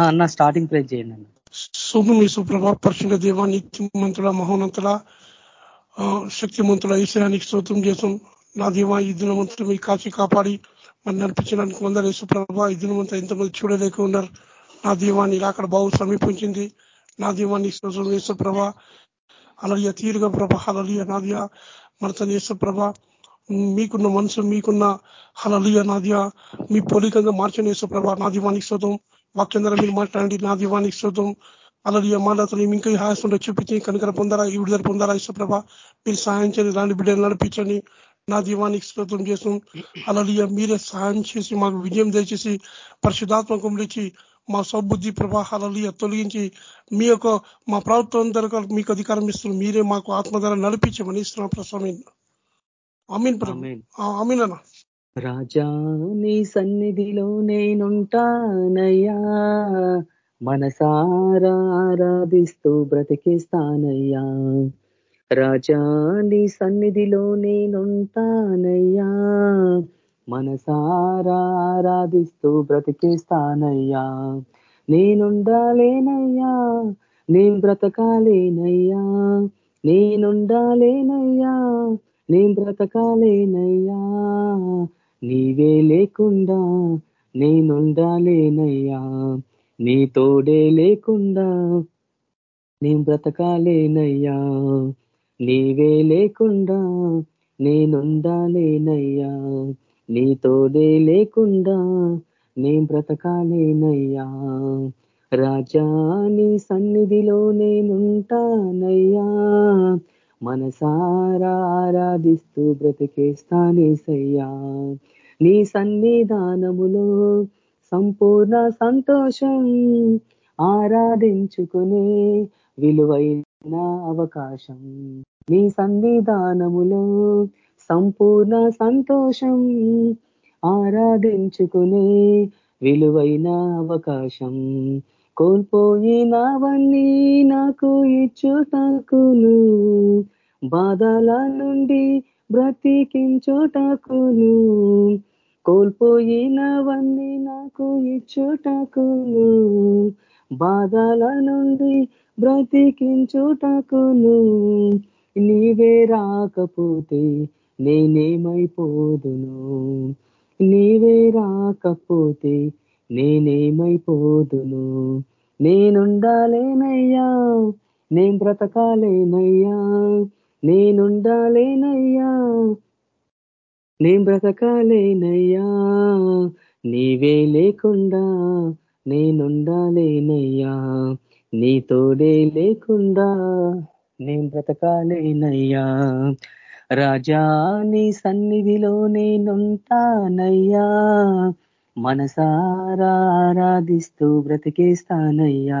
అన్న starting praise చేయండి అన్న. శుభం సుప్రభ పరిశుద్ధ దేవ నిత్యమంతుల మహోన్నతుల శక్తిమంతుల ఈశ్వరానికి స్తోత్రం చేసాం నా దేవ ఈ దినవంతులు మీ కాచి కాపాడి మరి నడిపించడానికి వందరు యేసుప్రభ ఈ దినవంతా ఎంతమంది చూడలేక ఉన్నారు. నా దీవాన్ని అక్కడ బాగు సమీపించింది. నా దీవాన్ని యేసుప్రభ అలలియ తీరుగా ప్రభ అలలియ నాదియ మన యేసుప్రభ మీకున్న మనసు మీకున్న హలలియ నాదియ మీ పోలికంగా మార్చని యేసుప్రభ నా దీవానికి శోతం వాక్యం ద్వారా మీరు మాట్లాడండి? నా దీవానికి శోతం అలలియ మాటలు ఇంకా హాస్యంలో చూపించి కనుకర పొందారా ఈ విడుదల పొందారా ఇష్టప్రభ మీరు సాయం చేయండి రాని బిడ్డలు నడిపించండి. నా దీవానికి స్తోత్రం చేసాం అలలియ మీరే సహాయం చేసి మాకు విజయం దయచేసి పరిశుధాత్మకం లేచి మా సౌబుద్ధి ప్రవాహాలలియ తొలగించి మీ యొక్క మా ప్రభుత్వం ధర మీకు అధికారం ఇస్తున్నారు మీరే మాకు ఆత్మధార నడిపించమని ఇస్తున్నాం. ప్రస్వామి అమీన్ అమీన్ అన్న రాజా నీ సన్నిధిలో నేనుంటానయ్యా. మనసారా ఆరాధిస్తూ బ్రతికిస్తానయ్యా. రాజా నీ సన్నిధిలో నేనుంటానయ్యా. మనసారా ఆరాధిస్తూ బ్రతికిస్తానయ్యా. నేనుండాలేనయ్యా నేను బ్రతకాలేనయ్యా. నేనుండాలేనయ్యా నేను బ్రతకాలేనయ్యా. నీవే లేకుండా నేనుండాలేనయ్యా. నీ తోడే లేకుండా నేను బ్రతకాలేనయ్యా. నీవే లేకుండా నేనుండాలేనయ్యా. నీ తోడే లేకుండా నేను బ్రతకాలేనయ్యా. రాజా నీ సన్నిధిలో నేనుంటానయ్యా. మనసారా ఆరాధిస్తూ బ్రతికేస్తానేసయ్యా. నీ సన్నిధానములో సంపూర్ణ సంతోషం ఆరాధించుకునే విలువైన అవకాశం. నీ సన్నిధానములో సంపూర్ణ సంతోషం ఆరాధించుకునే విలువైన అవకాశం. కోల్పోయినవన్నీ నాకు ఇచ్చుటకును బాధల నుండి బ్రతికించుటకును. కోల్పోయినవన్నీ నాకు ఇచ్చుటకును. బాధల నుండి బ్రతికించుటకును. నీవే రాకపోతే నేనేమైపోదును. నీవే రాకపోతే నేనేమైపోదును. నేనుండాలేనయ్యా నేను బ్రతకాలేనయ్యా. నేనుండాలేనయ్యా నేను బ్రతకాలేనయ్యా నీవే లేకుండా నేనుండాలేనయ్యా నీ తోడే లేకుండా నేను బ్రతకాలేనయ్యా. రాజా నీ సన్నిధిలో నేనుంటానయ్యా మనసారా ఆరాధిస్తూ బ్రతికేస్తానయ్యా.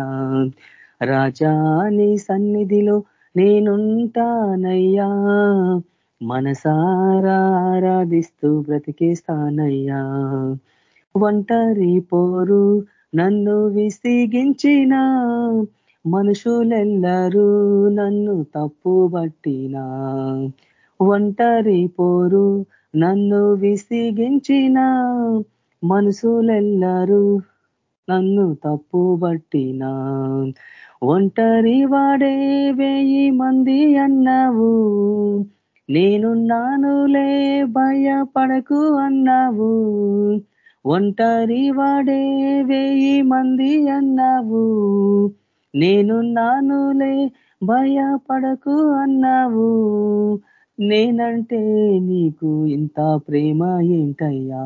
రాజా నీ సన్నిధిలో నేనుంటానయ్యా మనసారాధిస్తూ బ్రతికేస్తానయ్యా ఒంటరి పోరు నన్ను విసిగించిన మనుషులెల్లరూ నన్ను తప్పు బట్టినా ఒంటరి పోరు నన్ను విసిగించిన మనుషులెల్లరూ నన్ను తప్పు బట్టినా ఒంటరి వాడే వేయి మంది అన్నావు నేనున్నానులే భయపడకు అన్నావు. ఒంటరి వాడే వేయి మంది అన్నావు. నేనున్నానులే భయపడకు అన్నావు. నేనంటే నీకు ఇంత ప్రేమ ఏంటయ్యా?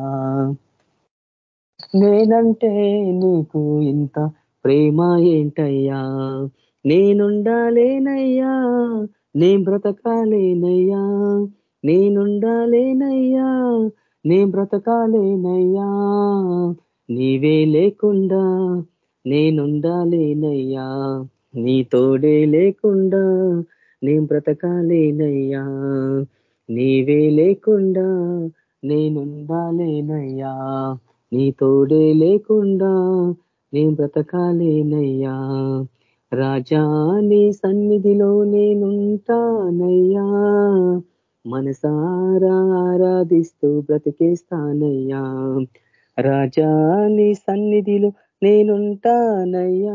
నేనంటే నీకు ఇంత ప్రేమ ఏంటయ్యా? నేనుండాలేనయ్యా. నేను బ్రతకాలేనయ్యా నేనుండాలేనయ్యా నేను బ్రతకాలేనయ్యా నీవే లేకుండా నేనుండాలేనయ్యా నీ తోడే లేకుండా నేను బ్రతకాలేనయ్యా నీవే లేకుండా నేనుండాలేనయ్యా నీ తోడే లేకుండా నేను బ్రతకాలేనయ్యా. రాజా నీ సన్నిధిలో నేనుంటానయ్యా. మనసారా ఆరాధిస్తూ బ్రతికేస్తానయ్యా. రాజా నీ సన్నిధిలో నేనుంటానయ్యా.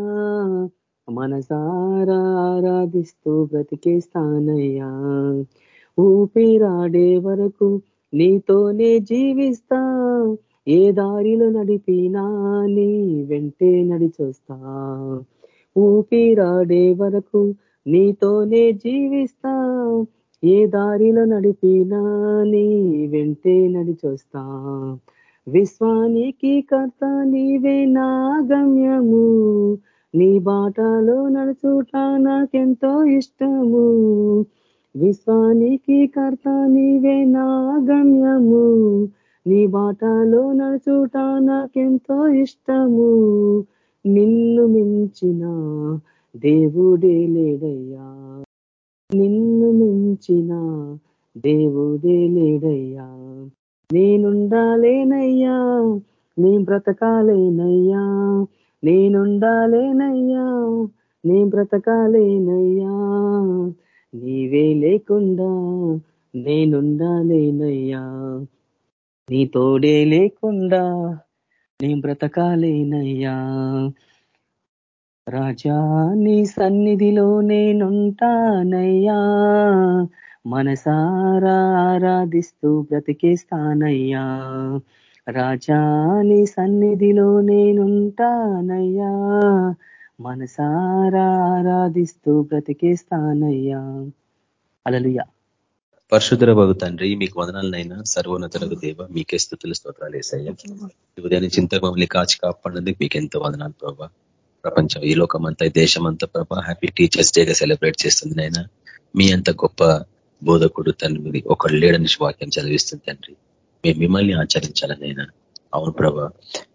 మనసారా ఆరాధిస్తూ బ్రతికేస్తానయ్యా. ఊపిరాడే వరకు నీతోనే జీవిస్తా. ఏ దారిలో నడిపినా నీ వెంటే నడిచొస్తా. ఊపిరాడే వరకు నీతోనే జీవిస్తా. ఏ దారిలో నడిపినా నీ వెంటే నడిచొస్తా. విశ్వానికి కర్త నీవే నా గమ్యము. నీ బాటలో నడుచుట నాకెంతో ఇష్టము. విశ్వానికి కర్త నీవే నా గమ్యము. నీ బాటలో నడుచుట నాకెంతో ఇష్టము. నిన్ను మించిన దేవుడే లేడయ్యా. నిన్ను మించిన దేవుడే లేడయ్యా. నేనుండాలేనయ్యా నేను బ్రతకాలేనయ్యా. నేనుండాలేనయ్యా నీ బ్రతకాలేనయ్యా. నీవే లేకుండా నేనుండాలేనయ్యా. నీ తోడే లేకుండా నీ బ్రతకాలేనయ్యా. రాజా నీ సన్నిధిలో నేనుంటానయ్యా. మనసారా ఆరాధిస్తూ బ్రతికేస్తానయ్యా. రాజా నీ సన్నిధిలో నేనుంటానయ్యా. మనసారా ఆరాధిస్తూ బ్రతికేస్తానయ్యా. అలలుయా పరశుధర బాబు తండ్రి మీకు వదనాలనైనా సర్వోన్నతులకు దేవ మీకే స్థుతులు స్తోత్రాలు వేసాయ్యా ఉదయం చింత మమ్మల్ని కాచి కాపాడినందుకు మీకు ఎంతో వదనాలు ప్రభా. ప్రపంచం ఈ లోకం అంతా దేశం అంతా ప్రభా హ్యాపీ టీచర్స్ డేగా సెలబ్రేట్ చేస్తుంది నైనా మీ అంత గొప్ప బోధకుడు తండ్రి ఒకడు లేడని వాక్యం చదివిస్తుంది తండ్రి. మేము మిమ్మల్ని ఆచరించాలనైనా అవును ప్రభా.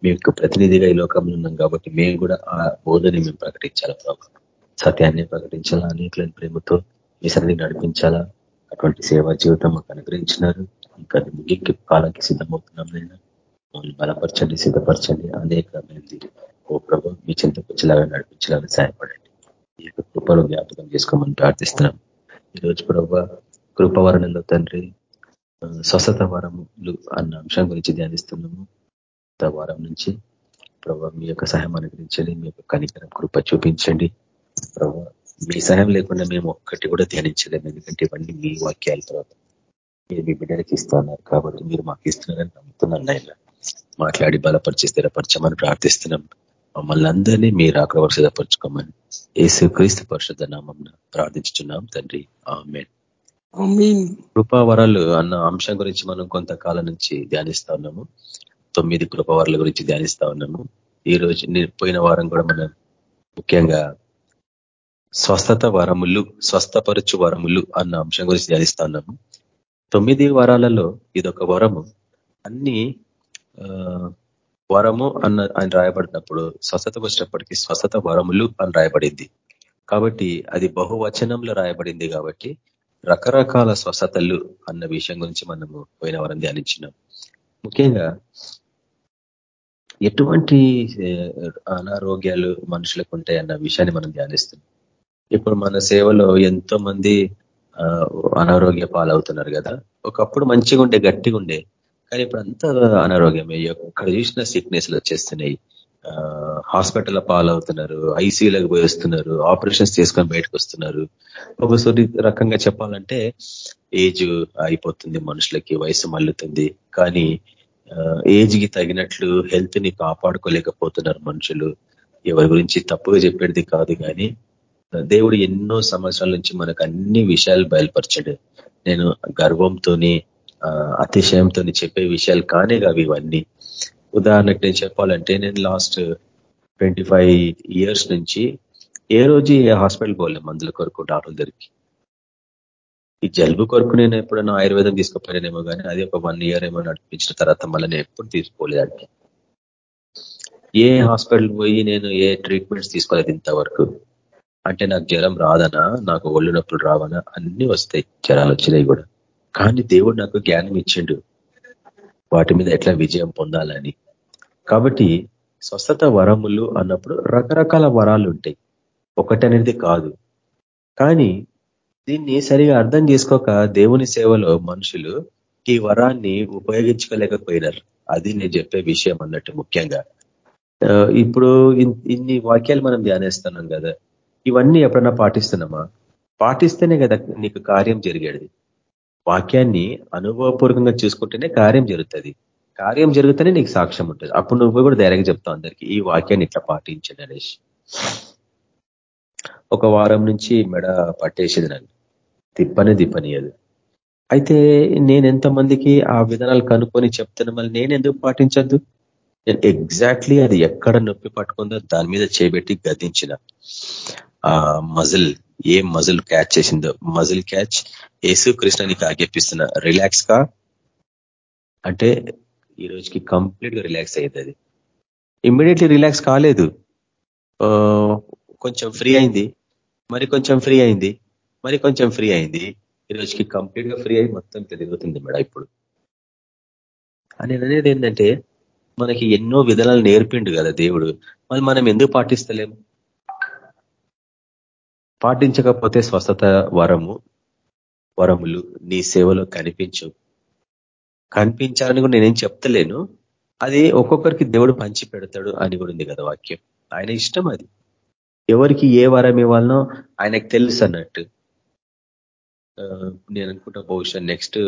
మీకు ప్రతినిధిగా ఈ లోకంలో ఉన్నాం కాబట్టి మేము కూడా ఆ బోధని మేము ప్రకటించాలా ప్రభా. సత్యాన్ని ప్రకటించాలా అనేకలను ప్రేమతో మీ సన్నిధి నడిపించాలా అటువంటి సేవా జీవితం మాకు అనుగ్రహించినారు. ఇంకా ముగింపు కాలానికి సిద్ధమవుతున్నాం నైనా మమ్మల్ని బలపరచండి సిద్ధపరచండి. అనేక ఓ ప్రభు మీ చింతకొచ్చేలాగా నడిపించేలాగా సహాయపడండి. ఈ యొక్క కృపను జ్ఞాపకం చేసుకోమని ప్రార్థిస్తున్నాం. ఈరోజు ప్రభు కృపవరణంలో తండ్రి స్వస్థత వరములు అన్న అంశం గురించి ధ్యానిస్తున్నాము. వారం నుంచి ప్రభావ మీ యొక్క సహాయం అనుగ్రహించండి. మీ యొక్క కనికరం కృప చూపించండి. ప్రభావ మీ సహాయం లేకుండా మేము ఒక్కటి కూడా ధ్యానించలేము ఎందుకంటే ఇవన్నీ మీ వాక్యాల తర్వాత మీరు మీ బిడ్డలకి ఇస్తున్నారు కాబట్టి మీరు మాకు ఇస్తున్నారని నమ్ముతున్నాను ఆయన మాట్లాడి బలపరిచి స్థిరపరచమని ప్రార్థిస్తున్నాం. మమ్మల్ని అందరినీ మీరు అక్కడ సిద్ధపరచుకోమని ఏసు క్రీస్తు పరిషత్ నామం ప్రార్థించుతున్నాం తండ్రి. ఆమె కృపావరాలు అన్న అంశం గురించి మనం కొంతకాలం నుంచి ధ్యానిస్తా ఉన్నాము. తొమ్మిది కృపవరాల గురించి ధ్యానిస్తా ఉన్నాము. ఈ రోజు పోయిన వారం కూడా మనం ముఖ్యంగా స్వస్థత వరములు స్వస్థపరచు వరములు అన్న అంశం గురించి ధ్యానిస్తున్నాము తొమ్మిది వరాలలో ఇదొక వరము. అన్ని వరము అన్న అని రాయబడినప్పుడు స్వస్థత వచ్చినప్పటికీ స్వస్థత వరములు అని రాయబడింది. కాబట్టి అది బహువచనంలో రాయబడింది కాబట్టి రకరకాల స్వస్థతలు అన్న విషయం గురించి మనము పోయిన వరం ధ్యానించినాం. ముఖ్యంగా ఎటువంటి అనారోగ్యాలు మనుషులకు ఉంటాయి అన్న విషయాన్ని మనం ధ్యానిస్తున్నాం. ఇప్పుడు మన సేవలో ఎంతో మంది అనారోగ్య పాలవుతున్నారు కదా. ఒకప్పుడు మంచిగా ఉండే గట్టిగా ఉండే. కానీ ఇప్పుడు అంతా అనారోగ్యమే. ఎక్కడ చూసిన సిక్నెస్లు వచ్చేస్తున్నాయి. హాస్పిటల్ పాలవుతున్నారు ఐసీయూలకు పోయి వస్తున్నారు ఆపరేషన్స్ చేసుకొని బయటకు వస్తున్నారు ఒకసారి రకంగా చెప్పాలంటే ఏజ్ అయిపోతుంది మనుషులకి వయసు మల్లుతుంది కానీ ఏజ్కి తగినట్లు హెల్త్ని కాపాడుకోలేకపోతున్నారు మనుషులు. ఎవరి గురించి తప్పుగా చెప్పేది కాదు కానీ దేవుడు ఎన్నో సంవత్సరాల నుంచి మనకు అన్ని విషయాలు బయలుపరచాడు. నేను గర్వంతో అతిశయంతో చెప్పే విషయాలు కానే కావు ఇవన్నీ. ఉదాహరణకు నేను చెప్పాలంటే నేను లాస్ట్ ట్వంటీ ఇయర్స్ నుంచి ఏ రోజు ఏ హాస్పిటల్ పోలే మందుల కొరకు డాక్టర్ దగ్గరికి. ఈ జలుబు కొరకు నేను ఎప్పుడైనా ఆయుర్వేదం తీసుకుపోయానేమో కానీ అది ఒక వన్ ఇయర్ ఏమో నడిపించిన తర్వాత మళ్ళీ నేను ఎప్పుడు తీసుకోలేదానికి ఏ హాస్పిటల్ పోయి నేను ఏ ట్రీట్మెంట్స్ తీసుకోలేదు ఇంతవరకు? అంటే నాకు జ్వరం రాదనా? నాకు ఒళ్ళు నొప్పులు రావనా? అన్ని వస్తాయి. జ్వరాలు వచ్చినాయి కూడా. కానీ దేవుడు నాకు జ్ఞానం ఇచ్చిండు. వాటి మీద ఎట్లా విజయం పొందాలని. కాబట్టి స్వస్థత వరములు అన్నప్పుడు రకరకాల వరాలు ఉంటాయి. ఒకటనేది కాదు. కానీ దీన్ని సరిగా అర్థం చేసుకోక దేవుని సేవలో మనుషులు ఈ వరాన్ని ఉపయోగించుకోలేకపోయినారు. అది నేను చెప్పే విషయం అన్నట్టు ముఖ్యంగా. ఇప్పుడు ఇన్ని వాక్యాలు మనం ధ్యానేస్తున్నాం కదా. ఇవన్నీ ఎప్పుడన్నా పాటిస్తున్నామా? పాటిస్తేనే కదా నీకు కార్యం జరిగేది. వాక్యాన్ని అనుభవపూర్వకంగా చూసుకుంటేనే కార్యం జరుగుతుంది. కార్యం జరిగితేనే నీకు సాక్ష్యం ఉంటుంది. అప్పుడు నువ్వు కూడా ధైర్యంగా చెప్తావు అందరికీ ఈ వాక్యాన్ని ఇట్లా పాటించండి అనేసి. ఒక వారం నుంచి మెడ పట్టేసేది నన్ను. తిప్పని తిప్పనియదు అయితే నేను ఎంతమందికి ఆ విధానాలు కనుక్కొని చెప్తున్నా మళ్ళీ నేను ఎందుకు పాటించద్దు? నేను ఎగ్జాక్ట్లీ అది ఎక్కడ నొప్పి పట్టుకుందో దాని మీద చేపెట్టి గదించిన మజిల్ ఏ మజిల్ క్యాచ్ చేసిందో. మజిల్ క్యాచ్ యేసు కృష్ణ నీకు ఆజ్ఞాపిస్తున్న రిలాక్స్ కా అంటే ఈ రోజుకి కంప్లీట్గా రిలాక్స్ అయ్యింది అది. ఇమ్మీడియట్లీ రిలాక్స్ కాలేదు. కొంచెం ఫ్రీ అయింది. మరి కొంచెం ఫ్రీ అయింది. మరి కొంచెం ఫ్రీ అయింది. ఈ రోజుకి కంప్లీట్గా ఫ్రీ అయి మొత్తం తిరుగుతుంది మేడం ఇప్పుడు. అని అనేది ఏంటంటే మనకి ఎన్నో విధానాలు నేర్పిండు కదా దేవుడు. మరి మనం ఎందుకు పాటిస్తలేము? పాటించకపోతే స్వస్థత వరము వరములు నీ సేవలో కనిపించు కనిపించాలని కూడా నేనేం చెప్తలేను. అది ఒక్కొక్కరికి దేవుడు పంచి పెడతాడు అని కూడా ఉంది కదా వాక్యం. ఆయన ఇష్టం అది. ఎవరికి ఏ వరం ఇవ్వాలనో ఆయనకు తెలుసు అన్నట్టు. నేను అనుకుంటా బహుశా నెక్స్ట్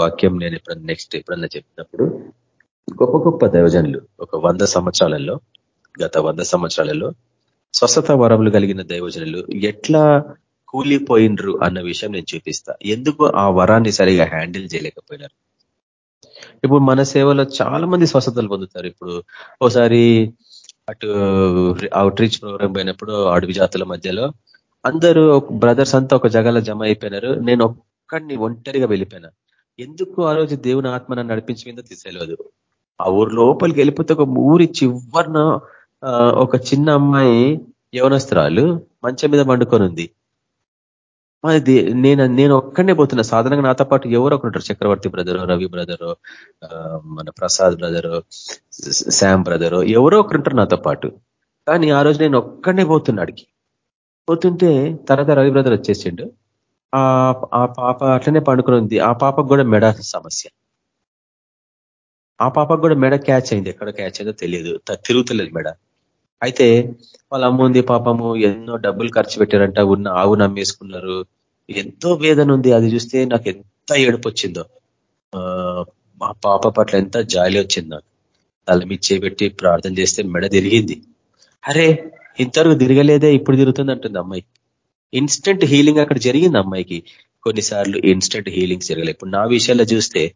వాక్యం నేను ఎప్పుడన్నా నెక్స్ట్ ఎప్పుడన్నా చెప్పినప్పుడు గొప్ప గొప్ప దైవజనులు ఒక వంద సంవత్సరాలలో గత వంద సంవత్సరాలలో స్వస్థత వరములు కలిగిన దైవజనులు ఎట్లా కూలిపోయినరు అన్న విషయం నేను చూపిస్తా. ఎందుకు ఆ వరాన్ని సరిగా హ్యాండిల్ చేయలేకపోయినారు? ఇప్పుడు మన సేవలో చాలా మంది స్వస్థతలు పొందుతారు. ఇప్పుడు ఒకసారి అటు అవుట్ రీచ్ ప్రోగ్రామ్ పోయినప్పుడు అడవి జాతుల మధ్యలో అందరూ బ్రదర్స్ అంతా ఒక జగాలో జమ అయిపోయినారు. నేను ఒక్కడిని ఒంటరిగా వెళ్ళిపోయినా. ఎందుకు ఆ రోజు దేవుని ఆత్మ నన్ను నడిపించిందో తీసేయలేదు ఆ ఊరు లోపలికి వెళ్ళిపోతే ఒక ఊరి చివరిన ఒక చిన్న అమ్మాయి యవనస్త్రాలు మంచం మీద పండుకొని ఉంది అది నేను నేను ఒక్కడనే పోతున్నా. సాధారణంగా నాతో పాటు ఎవరో ఒకరుంటారు చక్రవర్తి బ్రదరు రవి బ్రదరు మన ప్రసాద్ బ్రదరు శామ్ బ్రదరు ఎవరో ఒకరుంటారు నాతో పాటు. కానీ ఆ రోజు నేను ఒక్కడనే పోతున్నాడికి పోతుంటే తర్వాత రవి బ్రదర్ వచ్చేసిండు. ఆ పాప అట్లనే పండుకొని ఉంది ఆ పాపకు కూడా మెడ సమస్య. ఆ పాపకు కూడా మెడ క్యాచ్ అయింది. ఎక్కడ క్యాచ్ అయిందో తెలియదు. తిరుగుతలేదు మెడ. అయితే వాళ్ళ అమ్మ ఉంది పాపము ఎన్నో డబ్బులు ఖర్చు పెట్టారంట ఉన్న ఆవు నమ్మేసుకున్నారు. ఎంతో వేదన ఉంది. అది చూస్తే నాకు ఎంత ఏడుపు వచ్చిందో. మా పాప పట్ల ఎంత జాలి వచ్చింది. నాకు తల చేపెట్టి ప్రార్థన చేస్తే మెడ తిరిగింది. అరే ఇంతవరకు తిరగలేదే ఇప్పుడు తిరుగుతుంది అంటుంది అమ్మాయి. ఇన్స్టెంట్ హీలింగ్ అక్కడ జరిగింది అమ్మాయికి. కొన్నిసార్లు ఇన్స్టెంట్ హీలింగ్స్ జరగలేదు. ఇప్పుడు నా విషయాల్లో చూస్తే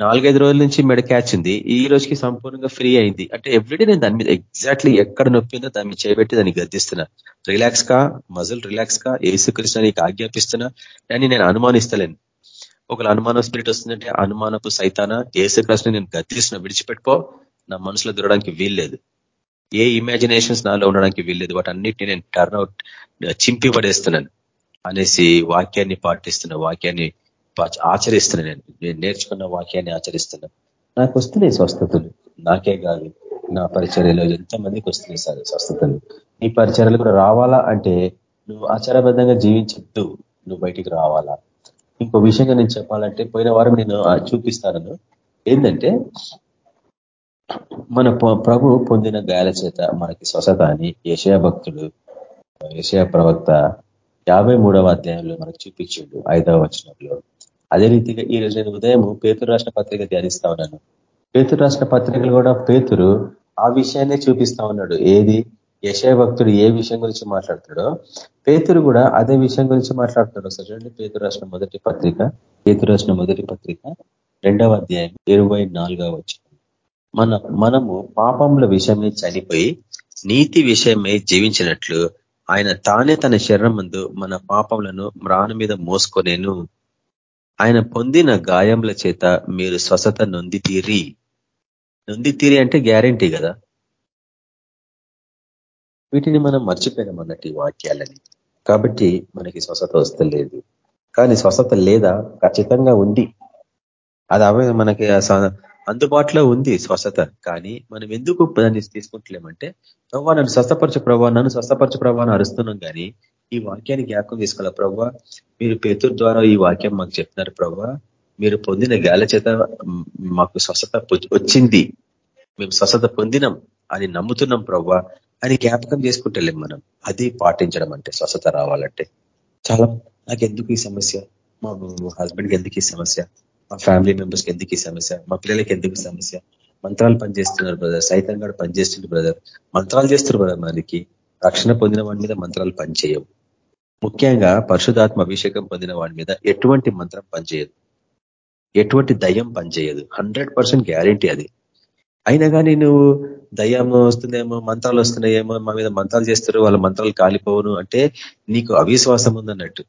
నాలుగైదు రోజుల నుంచి మెడ క్యాచ్ ఉంది. ఈ రోజుకి సంపూర్ణంగా ఫ్రీ అయింది. అంటే ఎవ్రీడే నేను దాని మీద ఎగ్జాక్ట్లీ ఎక్కడ నొప్పిందో దాన్ని చేపెట్టి చేయబెట్టి దాన్ని గద్దిస్తున్నా రిలాక్స్ కా మజిల్ రిలాక్స్ కా ఏసుకృష్ణ నీకు ఆజ్ఞాపిస్తున్నా. అని నేను అనుమానిస్తలేను. ఒకవేళ అనుమానం స్పిరిట్ వస్తుందంటే అనుమానపు సైతాన ఏసుకృష్ణ నేను గద్దిస్తున్నా విడిచిపెట్టుకో. నా మనసులో దూరడానికి వీల్లేదు. ఏ ఇమాజినేషన్స్ నాలో ఉండడానికి వీల్లేదు. వాటి అన్నిటిని నేను టర్న్అవుట్ చింపి పడేస్తున్నాను. అనేసి వాక్యాన్ని పాటిస్తున్న వాక్యాన్ని ఆచరిస్తున్నా నేను. నేను నేర్చుకున్న వాక్యాన్ని ఆచరిస్తున్నా. నాకు వస్తున్నాయి స్వస్థతలు. నాకే కాదు. నా పరిచర్యలో ఎంతమందికి వస్తున్నాయి సార్ స్వస్థతలు. నీ పరిచర్యలు కూడా రావాలా అంటే నువ్వు ఆచారబద్ధంగా జీవించద్దు. నువ్వు బయటికి రావాలా? ఇంకో విషయంగా నేను చెప్పాలంటే పోయిన వారం నేను చూపిస్తాను ఏంటంటే మన ప్రభు పొందిన గాయాల చేత మనకి స్వస్థత అని ఏషయా భక్తుడు ఏషయా ప్రవక్త యాభై మూడవ అధ్యాయంలో మనకు చూపించిండు ఐదవ వచనంలో. అదే రీతిగా ఈ రోజు నేను ఉదయం పేతురు రాష్ట్ర పత్రిక ధ్యానిస్తా ఉన్నాను. పేతురు రాష్ట్ర పత్రికలు కూడా పేతురు ఆ విషయాన్నే చూపిస్తా ఉన్నాడు. ఏది? యశయ భక్తుడు ఏ విషయం గురించి మాట్లాడుతాడో? పేతురు కూడా అదే విషయం గురించి మాట్లాడుతున్నాడు ఒకసారి చూడండి పేతురు రాష్ట్ర మొదటి పత్రిక పేతురు రాష్ట్ర మొదటి పత్రిక రెండవ అధ్యాయం ఇరవై నాలుగవ వచ్చిన మన మనము పాపముల విషయమే చనిపోయి నీతి విషయమై జీవించినట్లు ఆయన తానే తన శరీరం మన పాపములను మ్రాను మీద మోసుకొనేను. ఆయన పొందిన గాయముల చేత మీరు స్వస్థత నొంది తీరి నొంది తీరి అంటే గ్యారంటీ కదా? వీటిని మనం మర్చిపోయినాం అన్నట్టు వాక్యాలని. కాబట్టి మనకి స్వస్థత వస్తలేదు. కానీ స్వస్థత లేదా ఖచ్చితంగా ఉంది. అది అవే మనకి అందుబాటులో ఉంది స్వస్థత. కానీ మనం ఎందుకు దాన్ని తీసుకుంటలేమంటే ప్రభావ నన్ను స్వస్థపరచు ప్రభావ నన్ను స్వస్థపరచు ప్రభావ అరుస్తున్నాం కానీ ఈ వాక్యాన్ని జ్ఞాపకం తీసుకోవాలి ప్రభావ మీరు పేతురు ద్వారా ఈ వాక్యం మాకు చెప్తున్నారు ప్రభావ మీరు పొందిన గాల చేత మాకు స్వస్థత వచ్చింది. మేము స్వస్థత పొందినాం అని నమ్ముతున్నాం ప్రవ్వా అని జ్ఞాపకం చేసుకుంటలేం మనం. అది పాటించడం అంటే స్వస్థత రావాలంటే. చాలా నాకు ఎందుకు ఈ సమస్య? మా హస్బెండ్కి ఎందుకు ఈ సమస్య? మా ఫ్యామిలీ మెంబర్స్కి ఎందుకు ఈ సమస్య? మా పిల్లలకి ఎందుకు సమస్య? మంత్రాలు పనిచేస్తున్నారు బ్రదర్ సైతం కూడా పనిచేస్తుంది బ్రదర్ మంత్రాలు చేస్తారు బ్రదర్ మనకి. రక్షణ పొందిన వాడి మీద మంత్రాలు పనిచేయవు. ముఖ్యంగా పరిశుధాత్మ అభిషేకం పొందిన వాడి మీద ఎటువంటి మంత్రం పనిచేయదు. ఎటువంటి దయ్యం పనిచేయదు. హండ్రెడ్ పర్సెంట్ గ్యారంటీ అది. అయినా కానీ నువ్వు దయ్యం వస్తుందేమో మంత్రాలు వస్తున్నాయేమో మా మీద మంత్రాలు చేస్తారు వాళ్ళ మంత్రాలు కాలిపోవును అంటే నీకు అవిశ్వాసం ఉందన్నట్టు.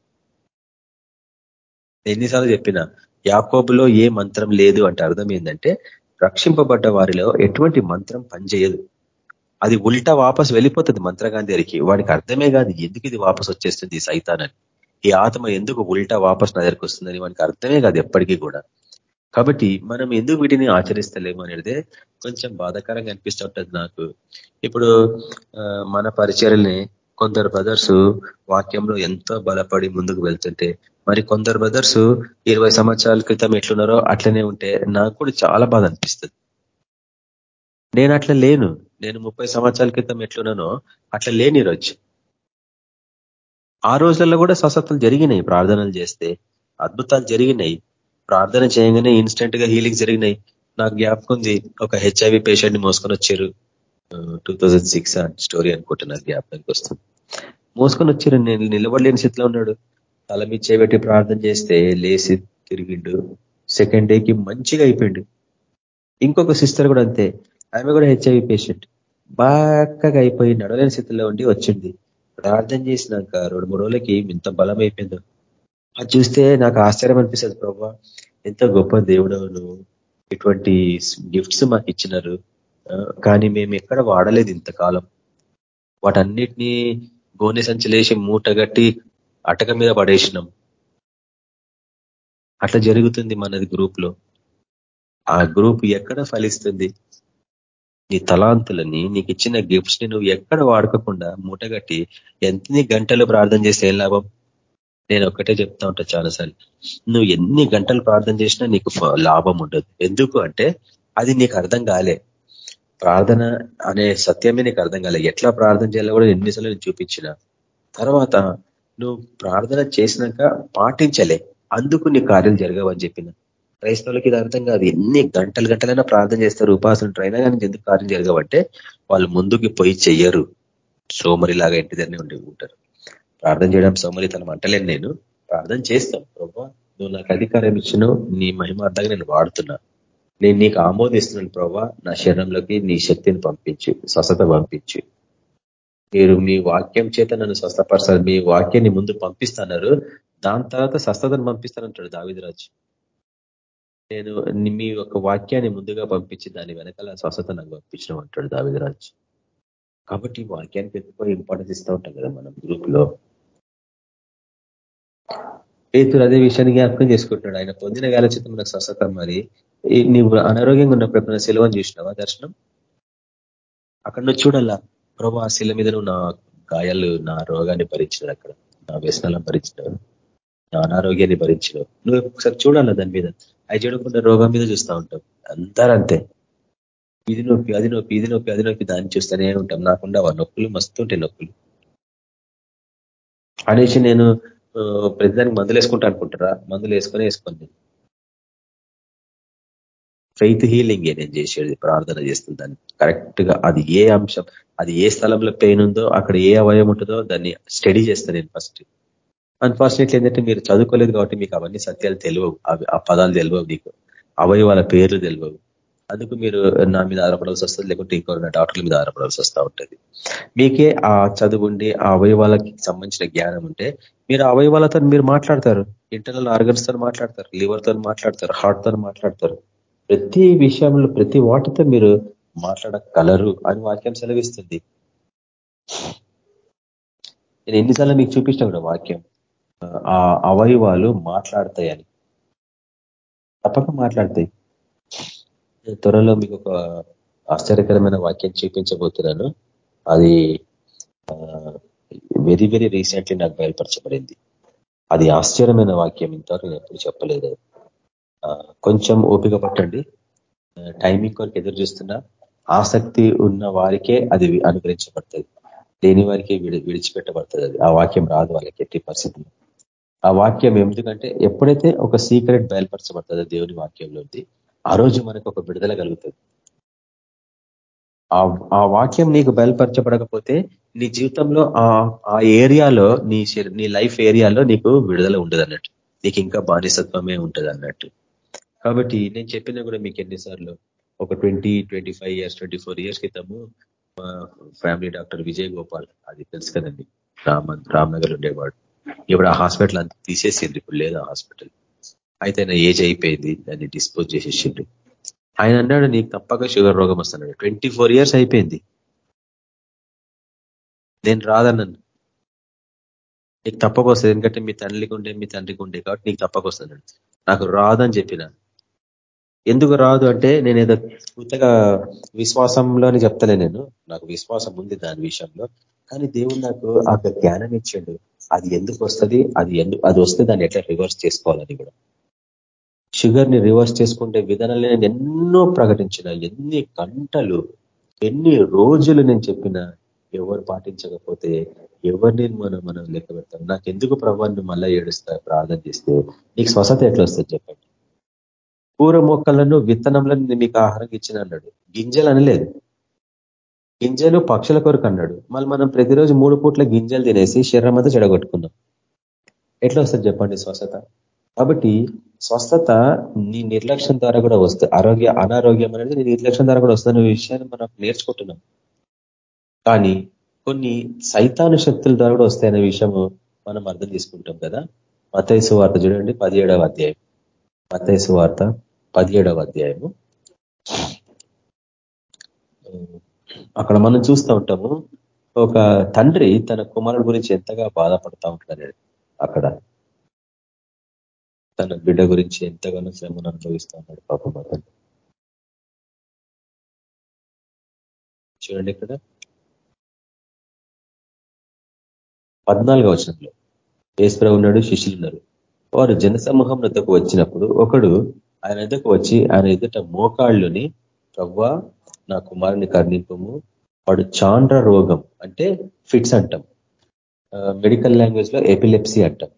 ఎన్నిసార్లు చెప్పిన యాకోబులో ఏ మంత్రం లేదు అంటే అర్థం ఏంటంటే రక్షింపబడ్డ వారిలో ఎటువంటి మంత్రం పనిచేయదు. అది ఉల్టా వాపస్ వెళ్ళిపోతుంది మంత్రగాంధీరికి వాడికి అర్థమే కాదు ఎందుకు ఇది వాపస్ వచ్చేస్తుంది సైతానని. ఈ ఆత్మ ఎందుకు ఉల్టా వాపస్ నా దగ్గరికి వస్తుందని వానికి అర్థమే కాదు ఎప్పటికీ కూడా. కాబట్టి మనం ఎందుకు వీటిని ఆచరిస్తలేము అనేది కొంచెం బాధాకరంగా అనిపిస్తుంటది నాకు. ఇప్పుడు మన పరిచయల్ని కొందరు బ్రదర్స్ వాక్యంలో ఎంతో బలపడి ముందుకు వెళ్తుంటే మరి కొందరు బ్రదర్స్ ఇరవై సంవత్సరాల క్రితం ఎట్లున్నారో అట్లనే ఉంటే నాకు కూడా చాలా బాధ అనిపిస్తుంది. నేను అట్లా లేను. నేను ముప్పై సంవత్సరాల క్రితం ఎట్లున్నానో అట్లా లేని రోజు ఆ రోజుల్లో కూడా స్వస్థతలు జరిగినాయి ప్రార్థనలు చేస్తే. అద్భుతాలు జరిగినాయి. ప్రార్థన చేయగానే ఇన్స్టెంట్గా హీలింగ్ జరిగినాయి. నాకు జ్ఞాపకం ఉంది. ఒక హెచ్ఐవి పేషెంట్ని మోసుకొని వచ్చారు. టూ థౌజండ్ సిక్స్ స్టోరీ అనుకుంటున్నారు జ్ఞాపకానికి వస్తుంది. మోసుకొని వచ్చారు. నేను నిలబడలేని స్థితిలో ఉన్నాడు. తల మీద చేయబెట్టి ప్రార్థన చేస్తే లేచి తిరిగిండు. సెకండ్ డేకి మంచిగా అయిపోయిండు. ఇంకొక సిస్టర్ కూడా అంతే. ఆమె కూడా హెచ్ఐవి పేషెంట్ బాగా అయిపోయి నడవలేని స్థితిలో ఉండి వచ్చింది. ప్రార్థన చేసినాక రెండు మూడు రోజులకి ఇంత బలం అయిపోయిందో. అది చూస్తే నాకు ఆశ్చర్యం అనిపిస్తుంది ప్రభా. ఎంత గొప్ప దేవుడవును ఇటువంటి గిఫ్ట్స్ మాకు ఇచ్చినారు. కానీ మేము ఎక్కడ వాడలేదు ఇంతకాలం. వాటన్నిటినీ గోనె సంచలేసి మూటగట్టి అటక మీద పడేసినాం. అట్లా జరుగుతుంది మనది గ్రూప్లో ఆ గ్రూప్ ఎక్కడ ఫలిస్తుంది? నీ తలాంతులని నీకు ఇచ్చిన గిఫ్ట్స్ని నువ్వు ఎక్కడ వాడకకుండా మూటగట్టి ఎన్ని గంటలు ప్రార్థన చేస్తే ఏం లాభం? నేను ఒక్కటే చెప్తా ఉంటా చాలాసార్లు. నువ్వు ఎన్ని గంటలు ప్రార్థన చేసినా నీకు లాభం ఉండదు. ఎందుకు అంటే అది నీకు అర్థం కాలే. ప్రార్థన అనే సత్యమే నీకు అర్థం కాలే. ఎట్లా ప్రార్థన చేయాలో కూడా ఎన్నిసార్లు నేను చూపించిన. తర్వాత నువ్వు ప్రార్థన చేసినాక పాటించలే. అందుకు నీ కార్యాలు జరగవని చెప్పిన. క్రైస్తవులకి ఇది అర్థం కాదు. ఎన్ని గంటలు గంటలైనా ప్రార్థన చేస్తారు ఉపాసన ట్రైనా కానీ ఎందుకు కార్యం జరగవంటే వాళ్ళు ముందుకు పోయి చెయ్యరు. సోమరిలాగా ఇంటి దగ్గరనే ఉండి ఉంటారు. ప్రార్థన చేయడం సోమరితనం అంటలేను నేను. ప్రార్థన చేస్తాం. ప్రభావ నువ్వు నాకు అధికారం ఇచ్చిన నీ మహిమార్థంగా నేను వాడుతున్నా. నేను నీకు ఆమోదిస్తున్నాను ప్రభావ నా శరీరంలోకి నీ శక్తిని పంపించు స్వస్థత పంపించు. మీరు మీ వాక్యం చేత నన్ను స్వస్థపరచాలి మీ వాక్యాన్ని ముందు పంపిస్తున్నారు దాని తర్వాత స్వస్థతను పంపిస్తానంటాడు దావిదరాజు. నేను మీ యొక్క వాక్యాన్ని ముందుగా పంపించి దాని వెనకాల స్వస్థత నాకు పంపించడం అంటాడు దావిదరాజు. కాబట్టి వాక్యానికి ఎక్కువ ఇంపార్టెన్స్ ఇస్తూ ఉంటాం కదా మనం గ్రూప్లో పేతులు అదే విషయాన్ని జ్ఞాపకం చేసుకుంటున్నాడు. ఆయన పొందిన వేలచితం నాకు స్వస్థత మరి. నీవు అనారోగ్యంగా ఉన్నప్పుడు ఎప్పుడైనా సెలవని చూసినావా దర్శనం? అక్కడ నువ్వు చూడాలా? ప్రభా ఆ శిల మీద నా గాయాలు నా రోగాన్ని భరించినారు అక్కడ. నా వ్యసనాలను భరించినారు. నా అనారోగ్యాన్ని భరించినావు నువ్వు ఒకసారి చూడాలా దాని మీద. అవి చూడకుండా రోగం మీద చూస్తూ ఉంటాం అంతే. ఇది నొప్పి అది నొప్పి ఇది నొప్పి అది నొప్పి దాన్ని చూస్తూనే ఉంటాం. నాకుండా నొప్పులు మస్తు ఉంటాయి నొప్పులు. అనేసి నేను ప్రతిదానికి మందులు వేసుకుంటా అనుకుంటారా? మందులు వేసుకొని వేసుకోండి. ఫెయిత్ హీలింగే నేను చేసేది ప్రార్థన చేస్తుందని కరెక్ట్గా అది ఏ అంశం అది ఏ స్థలంలో పెయిన్ ఉందో అక్కడ ఏ అవయం ఉంటుందో దాన్ని స్టడీ చేస్తాను నేను ఫస్ట్ అన్ఫార్చునేట్లీ ఏంటంటే మీరు చదువుకోలేదు కాబట్టి మీకు అవన్నీ సత్యాలు తెలియవు. అవి ఆ పదాలు తెలియవు మీకు. అవయవాల పేర్లు తెలియవు. అందుకు మీరు నా మీద ఆధారపడాల్సి వస్తుంది లేకుంటే ఇంకొక డాక్టర్ల మీద ఆధారపడాల్సి వస్తూ ఉంటుంది. మీకే ఆ చదువుండి ఆ అవయవాలకి సంబంధించిన జ్ఞానం ఉంటే మీరు అవయవాలతో మీరు మాట్లాడతారు. ఇంటర్నల్ ఆర్గన్స్తో మాట్లాడతారు లివర్తో మాట్లాడతారు హార్ట్తో మాట్లాడతారు. ప్రతి విషయంలో ప్రతి వాటితో మీరు మాట్లాడగలరు అని వాక్యం సెలవిస్తుంది. నేను ఎన్నిసార్లు మీకు చూపించిన కూడా వాక్యం. ఆ అవయవాలు మాట్లాడతాయని. తప్పక మాట్లాడతాయి. త్వరలో మీకు ఒక ఆశ్చర్యకరమైన వాక్యం చూపించబోతున్నాను. అది వెరీ వెరీ రీసెంట్లీ నాకు బయలుపరచబడింది. అది ఆశ్చర్యమైన వాక్యం ఇంతవరకు నేను ఎప్పుడు చెప్పలేదు. కొంచెం ఓపిక పట్టండి. టైమింగ్ కొరకు ఎదురు చూస్తున్నా ఆసక్తి ఉన్న వారికే అది అనుగ్రహించబడుతుంది. లేని వారికి విడిచిపెట్టబడుతుంది అది. ఆ వాక్యం రాదు వాళ్ళకి ఎట్టి పరిస్థితుల్లో. ఆ వాక్యం ఎందుకంటే ఎప్పుడైతే ఒక సీక్రెట్ బయలుపరచబడుతుందో దేవుని వాక్యంలో ఆ రోజు మనకు ఒక విడుదల కలుగుతుంది. ఆ వాక్యం నీకు బయలుపరచబడకపోతే నీ జీవితంలో ఆ ఏరియాలో నీ నీ లైఫ్ ఏరియాలో నీకు విడుదల ఉండదు అన్నట్టు నీకు ఇంకా బానిసత్వమే ఉంటుంది అన్నట్టు కాబట్టి నేను చెప్పినా కూడా మీకు ఎన్నిసార్లు? ఒక twenty twenty five years twenty four years క్రితము మా ఫ్యామిలీ డాక్టర్ విజయ్ గోపాల్ అది తెలుసు కదండి రామ్ రామ్నగర్ ఉండేవాడు. ఇప్పుడు ఆ హాస్పిటల్ అంతా తీసేసింది ఇప్పుడు లేదు ఆ హాస్పిటల్. అయితే ఆయన ఏజ్ అయిపోయింది దాన్ని డిస్పోజ్ చేసేసిండు ఆయన అన్నాడు నీకు తప్పక షుగర్ రోగం వస్తున్నాడు ట్వంటీ ఇయర్స్ అయిపోయింది. నేను రాదన్నాను. నీకు తప్పక వస్తుంది ఎందుకంటే మీ తండ్రికి ఉండే మీ తండ్రికి ఉండే కాబట్టి నీకు తప్పక వస్తున్నాడు నాకు రాదని చెప్పిన. ఎందుకు రాదు అంటే నేను ఏదో విశ్వాసంలో అని చెప్తలే నేను. నాకు విశ్వాసం ఉంది దాని విషయంలో. కానీ దేవుడు నాకు ఆ జ్ఞానం ఇచ్చాడు. అది ఎందుకు వస్తుంది? అది ఎందుకు అది వస్తే దాన్ని ఎట్లా రివర్స్ చేసుకోవాలని కూడా. షుగర్ని రివర్స్ చేసుకుంటే విధానాలు నేను ఎన్నో ప్రకటించిన ఎన్ని గంటలు ఎన్ని రోజులు నేను చెప్పిన ఎవరు పాటించకపోతే ఎవరిని మనం మనం లెక్క పెడతాం? నాకు ఎందుకు ప్రభాన్ని మళ్ళీ ఏడుస్తా ప్రార్థన చేస్తే? నీకు స్వస్థత ఎట్లా వస్తుంది చెప్పండి? పూర మొక్కలను విత్తనంలను మీకు ఆహారం ఇచ్చిన అన్నాడు. గింజలు అనలేదు. గింజలు పక్షుల కొరకు అన్నాడు. మళ్ళీ మనం ప్రతిరోజు మూడు పూట్ల గింజలు తినేసి శరీరం అంతా చెడగొట్టుకున్నాం ఎట్లా వస్తుంది చెప్పండి స్వస్థత? కాబట్టి స్వస్థత నీ నిర్లక్ష్యం ద్వారా కూడా వస్తుంది. ఆరోగ్య అనారోగ్యం అనేది నీ నిర్లక్ష్యం ద్వారా కూడా వస్తున్న విషయాన్ని మనం నేర్చుకుంటున్నాం. కానీ కొన్ని సైతాను శక్తుల ద్వారా కూడా వస్తాయనే విషయము మనం అర్థం చేసుకుంటాం కదా. మతైసు వార్త చూడండి పదిహేడవ అధ్యాయం. మతైసు వార్త పదిహేడవ అధ్యాయము. అక్కడ మనం చూస్తూ ఉంటాము ఒక తండ్రి తన కుమారుడు గురించి ఎంతగా బాధపడతా ఉంటాడు అక్కడ. తన బిడ్డ గురించి ఎంతగానో శ్రమను అనుభవిస్తూ ఉన్నాడు పాపం అతను. చూడండి ఇక్కడ. పద్నాలుగో వచనంలో ఏసుప్రభు ఉన్నాడు శిష్యులు ఉన్నారు. వారు జనసమూహం వద్దకు వచ్చినప్పుడు ఒకడు ఆయన ఎద్దకు వచ్చి ఆయన ఎదుట మోకాళ్ళుని ప్రవ్వా నా కుమారుని కర్ణింపము వాడు చాండ్ర రోగం అంటే ఫిట్స్ అంటాం. మెడికల్ లాంగ్వేజ్లో ఎపిలెప్సీ అంటాం.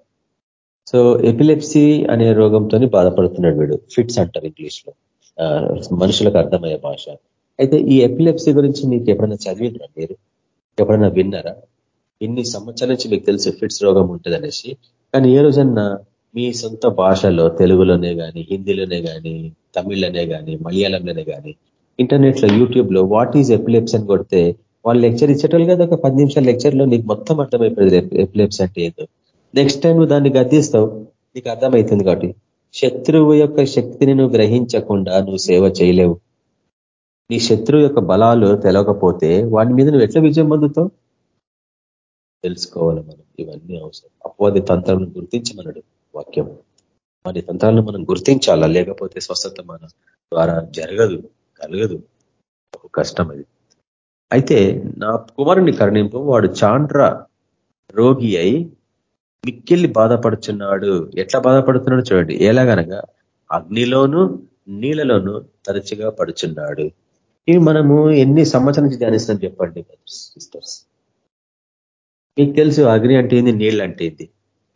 సో ఎపిలెప్సీ అనే రోగంతో బాధపడుతున్నాడు వీడు. ఫిట్స్ అంటారు ఇంగ్లీష్లో. మనుషులకు అర్థమయ్యే భాష. అయితే ఈ ఎపిలెప్సీ గురించి మీకు ఎప్పుడైనా చదివినరా మీరు? ఎప్పుడైనా విన్నారా? ఇన్ని సంవత్సరాల నుంచి మీకు తెలుసు ఫిట్స్ రోగం ఉంటుంది కానీ ఏ రోజన్నా మీ సొంత భాషలో తెలుగులోనే కానీ హిందీలోనే కానీ తమిళ్ళోనే కానీ మలయాళంలోనే కానీ ఇంటర్నెట్లో యూట్యూబ్లో వాట్ ఈజ్ ఎపిలెప్స్ అని కొడితే వాళ్ళు లెక్చర్ ఇచ్చేటోళ్ళు కదా ఒక పది నిమిషాల లెక్చర్లో నీకు మొత్తం అర్థమైపోయింది ఎపిలెప్స్ అంటే ఏదో. నెక్స్ట్ టైం నువ్వు దాన్ని గద్దిస్తావు నీకు అర్థమవుతుంది కాబట్టి శత్రువు యొక్క శక్తిని నువ్వు గ్రహించకుండా నువ్వు సేవ చేయలేవు. నీ శత్రువు యొక్క బలాలు తెలవకపోతే వాటి మీద నువ్వు ఎట్లా విజయం పొందుతావు? తెలుసుకోవాలి మనం ఇవన్నీ అవసరం. అపవాది తంత్రం గుర్తించమన్నాడు వాక్యం. వాడి తంత్రాలను మనం గుర్తించాలా? లేకపోతే స్వస్థత మన ద్వారా జరగదు కలగదు? ఒక కష్టం అది అయితే నా కుమారుని కరుణింపు వాడు చాండ్ర రోగి అయి మిక్కిల్లి బాధపడుచున్నాడు. ఎట్లా బాధపడుతున్నాడు చూడండి. ఎలాగనగా అగ్నిలోను నీళ్ళలోను తరచుగా పడుచున్నాడు. ఇవి మనము ఎన్ని సంవత్సరాల నుంచి ధ్యానిస్తున్నాం చెప్పండి సిస్టర్స్ మీకు తెలుసు అగ్ని అంటే ఏంది నీళ్ళు అంటే ఏంది?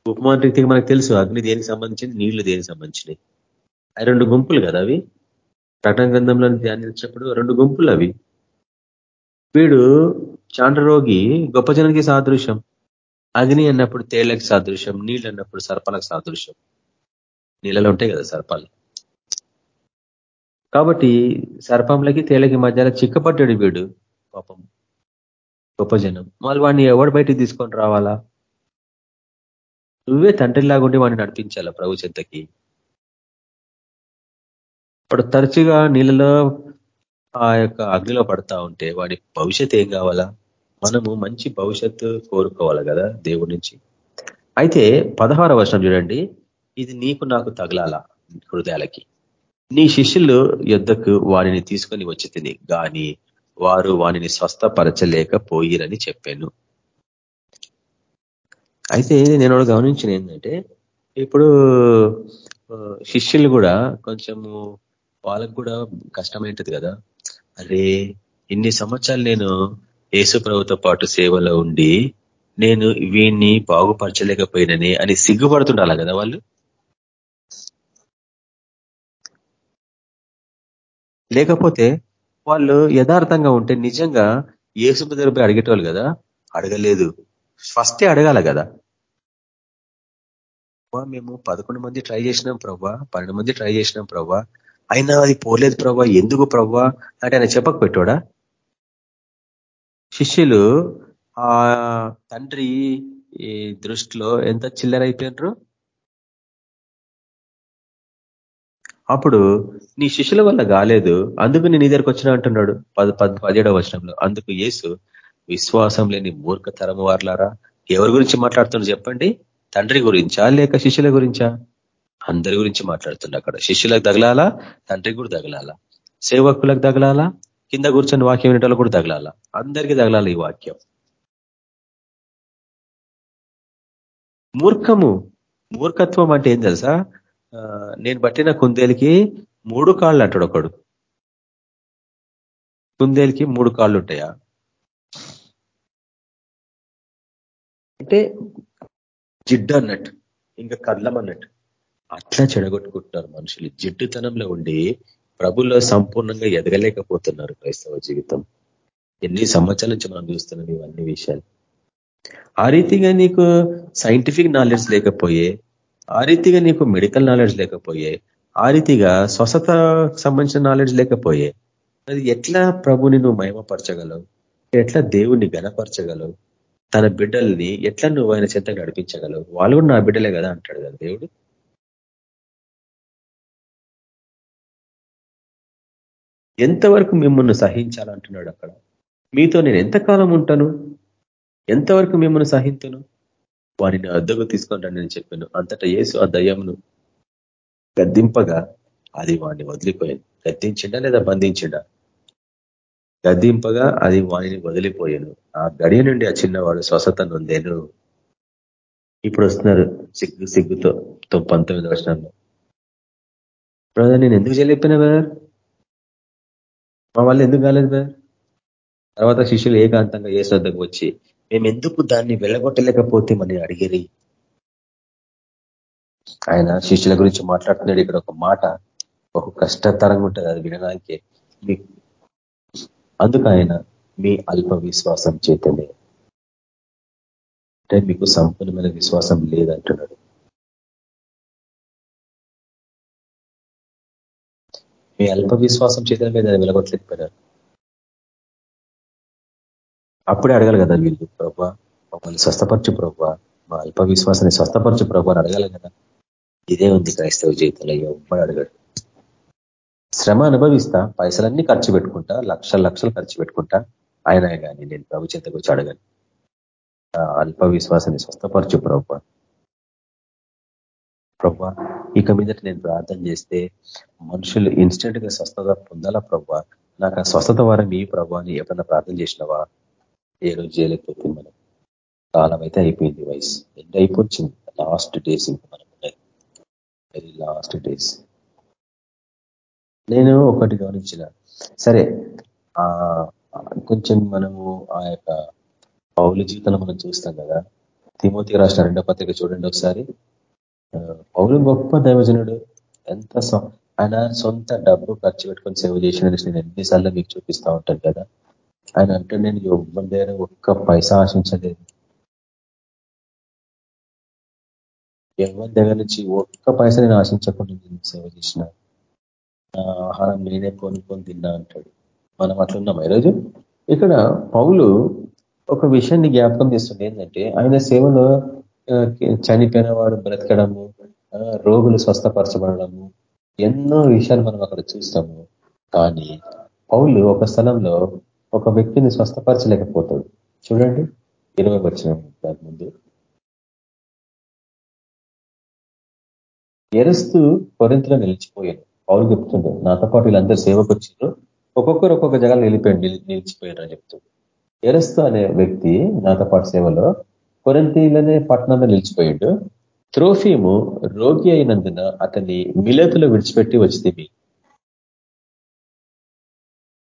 ఉపమాన రీతిగా మనకు తెలుసు అగ్ని దేనికి సంబంధించింది నీళ్ళు దేనికి సంబంధించినవి. అవి రెండు గుంపులు కదా అవి? ప్రకటన గ్రంథంలో ధ్యానించినప్పుడు రెండు గుంపులు అవి. వీడు చాండ్రరోగి గొప్ప జనానికి సాదృశ్యం. అగ్ని అన్నప్పుడు తేళ్ళకు సాదృశ్యం నీళ్ళు అన్నప్పుడు సర్పాలకు సాదృశ్యం. నీళ్ళలో ఉంటాయి కదా సర్పాలు. కాబట్టి సర్పంలకి తేలకి మధ్యలో చిక్కపడ్డాడు వీడు పాపం గొప్ప జనం. మళ్ళీ వాడిని ఎవడు బయటికి తీసుకొని రావాలా? నువ్వే తండ్రిలాగుండి వాడిని నడిపించాలా ప్రభు చెంతకి? ఇప్పుడు తరచుగా నీళ్ళలో ఆ యొక్క అగ్నిలో పడతా ఉంటే వాడి భవిష్యత్ ఏం కావాలా? మనము మంచి భవిష్యత్తు కోరుకోవాలి కదా దేవుడి నుంచి? అయితే పదహార వర్షం చూడండి. ఇది నీకు నాకు తగలాల హృదయాలకి? నీ శిష్యులు యుద్ధకు వారిని తీసుకొని వచ్చి తిని కానీ వారు వానిని స్వస్థపరచలేకపోయిరని చెప్పాను. అయితే నేను గమనించిన ఏంటంటే ఇప్పుడు శిష్యులు కూడా కొంచెము వాళ్ళకు కూడా కష్టమైంటది కదా. అరే ఇన్ని సంవత్సరాలు నేను యేసు ప్రభుతో పాటు సేవలో ఉండి నేను వీణ్ణి బాగుపరచలేకపోయినని అని సిగ్గుపడుతుండాలి కదా వాళ్ళు? లేకపోతే వాళ్ళు యథార్థంగా ఉంటే నిజంగా ఏసు దగ్గర అడిగేటోళ్ళు కదా? అడగలేదు. ఫస్టే అడగాల కదా మేము పదకొండు మంది ట్రై చేసినాం ప్రభా పన్నెండు మంది ట్రై చేసినాం ప్రవ్వా అయినా అది పోలేదు ప్రవ్వా ఎందుకు ప్రవ్వా అంటే ఆయన చెప్పకపోయాడా శిష్యులు ఆ తండ్రి ఈ దృష్టిలో ఎంత చిల్లరైపోయినరు అప్పుడు నీ శిష్యుల వల్ల కాలేదు అందుకు నేను ఇద్దరికి వచ్చిన అంటున్నాడు. పద పదిహేడవ వచనంలో. అందుకు యేసు విశ్వాసం లేని మూర్ఖతరం వార్లారా? ఎవరి గురించి మాట్లాడుతున్నారు చెప్పండి. తండ్రి గురించా లేక శిష్యుల గురించా? అందరి గురించి మాట్లాడుతుండ అక్కడ. శిష్యులకు తగలాలా? తండ్రికి కూడా తగలాలా? సేవకులకు తగలాలా? కింద కూర్చొని వాక్యం వినటాలు కూడా తగలాలా? అందరికీ తగలాలి ఈ వాక్యం. మూర్ఖము మూర్ఖత్వం అంటే ఏం తెలుసా? నేను పట్టిన కుందేలికి మూడు కాళ్ళు అంటాడు ఒకడు. కుందేలికి మూడు కాళ్ళు ఉంటాయా? అంటే జిడ్డు అన్నట్టు ఇంకా కదలం అన్నట్టు. అట్లా చెడగొట్టుకుంటున్నారు మనుషులు. జిడ్డుతనంలో ఉండి ప్రభుల్లో సంపూర్ణంగా ఎదగలేకపోతున్నారు క్రైస్తవ జీవితం. ఎన్ని సంవత్సరాల నుంచి మనం చూస్తున్నాం ఇవన్నీ విషయాలు. ఆ రీతిగా నీకు సైంటిఫిక్ నాలెడ్జ్ లేకపోయే ఆ రీతిగా నీకు మెడికల్ నాలెడ్జ్ లేకపోయే ఆ రీతిగా స్వస్థత సంబంధించిన నాలెడ్జ్ లేకపోయే అది ఎట్లా ప్రభుని నువ్వు మహిమపరచగలవు? ఎట్లా దేవుణ్ణి గణపరచగలవు తన బిడ్డల్ని ఎట్లా నువ్వు ఆయన చెంత నడిపించగలవు? వాళ్ళు కూడా నా బిడ్డలే కదా అంటాడు కదా దేవుడు. ఎంతవరకు మిమ్మల్ని సహించాలంటున్నాడు అక్కడ? మీతో నేను ఎంతకాలం ఉంటాను? ఎంతవరకు మిమ్మల్ని సహించను వారిని అద్దకు తీసుకుంటాను నేను చెప్పాను. అంతటా ఏసు ఆ దయ్యంను గద్దింపగా అది వాడిని వదిలిపోయాను గద్దించిండా లేదా బంధించిండా? గద్దింపగా అది వాణిని వదిలిపోయాను. ఆ గడియ నుండి ఆ చిన్నవాడు స్వస్థత నొందేను. ఇప్పుడు వస్తున్నారు సిగ్గు సిగ్గుతో పంతొమ్మిది వర్షంలో బ్రదర్ నేను ఎందుకు చేయలేకపోయినా బ్రదర్? మా వాళ్ళు ఎందుకు కాలేదు బ్రదర్? తర్వాత శిష్యులు ఏకాంతంగా ఏ శ్రద్ధకు వచ్చి మేము ఎందుకు దాన్ని వెళ్ళగొట్టలేకపోతే మని అడిగిరి? ఆయన శిష్యుల గురించి మాట్లాడుతున్నాడు. ఇక్కడ ఒక మాట ఒక కష్టతరంగా ఉంటుంది అది వినడానికి. అందుకు ఆయన మీ అల్ప విశ్వాసం చేతనే అంటే మీకు సంపూర్ణమైన విశ్వాసం లేదంటున్నాడు. మీ అల్ప విశ్వాసం చేతనే మీద వెలగొట్టలేకపోయినారు. అప్పుడే అడగాలి కదా వీళ్ళు ప్రభా మమ్మల్ని స్వస్థపరచు ప్రభా మా అల్ప విశ్వాసాన్ని స్వస్థపరచు ప్రభా అని అడగాలి కదా. ఇదే ఉంది క్రైస్తవ జీవితంలో ఎవ్వడు అడగడు. శ్రమ అనుభవిస్తా పైసలన్నీ ఖర్చు పెట్టుకుంటా లక్షల లక్షలు ఖర్చు పెట్టుకుంటా. ఆయన కానీ నేను ప్రభు చేతకు వచ్చి అడగాను. అల్ప విశ్వాసాన్ని స్వస్థపరచు ప్రభు. ప్రభు ఇక మీదట నేను ప్రార్థన చేస్తే మనుషులు ఇన్స్టెంట్గా స్వస్థత పొందాలా ప్రభా? నాకు ఆ స్వస్థత వారం ఈ ప్రభు అని ఎప్పుడన్నా ప్రార్థన చేసినవా? ఏ రోజు చేయలేకపోతే మనం? కాలం అయితే అయిపోయింది వయసు. ఎండ్ అయిపోయింది లాస్ట్ డేస్ ఇంకా మనం వెరీ లాస్ట్ డేస్ నేను ఒకటి గమనించిన. సరే ఆ కొంచెం మనము ఆ యొక్క పౌలు జీవితంలో మనం చూస్తాం కదా. తిమోతి రాష్ట్ర రెండో పత్రిక చూడండి ఒకసారి. పౌలు గొప్ప దైవజనుడు. ఎంత ఆయన సొంత డబ్బు ఖర్చు పెట్టుకొని సేవ చేసిన నేను ఎన్నిసార్లు మీకు చూపిస్తా ఉంటాను కదా. ఆయన అంటే నేను ఎవరి దగ్గర ఒక్క పైసా ఆశించలేదు. ఎవరి దగ్గర నుంచి ఒక్క పైసా నేను ఆశించకుండా నేను సేవ ఆహారం నేనే కొనుక్కొని తిన్నా అంటాడు. మనం అట్లున్నాం ఈరోజు? ఇక్కడ పౌలు ఒక విషయాన్ని జ్ఞాపకం చేస్తుంది ఏంటంటే ఆయన సేవలో చనిపోయిన వాడు బ్రతకడము రోగులు స్వస్థపరచబడము ఎన్నో విషయాలు మనం అక్కడ చూస్తాము. కానీ పౌలు ఒక స్థలంలో ఒక వ్యక్తిని స్వస్థపరచలేకపోతాడు. చూడండి ఇరవై వచ్చిన దాని ముందు. ఎరుస్తూ కొరింతలో నిలిచిపోయాను పౌరులు చెప్తుండే నాతో పాటు వీళ్ళందరూ సేవకు వచ్చిండ్రు ఒక్కొక్కరు ఒక్కొక్క జగన్ నిలిపోయాడు నిలిచిపోయారు అని చెప్తుంది ఎరస్తు అనే వ్యక్తి నాతో పాటు సేవలో కొరంతీలనే పట్టణంలో నిలిచిపోయాడు. త్రోఫీము రోగి అయినందున అతన్ని మిలేతులో విడిచిపెట్టి వచ్చింది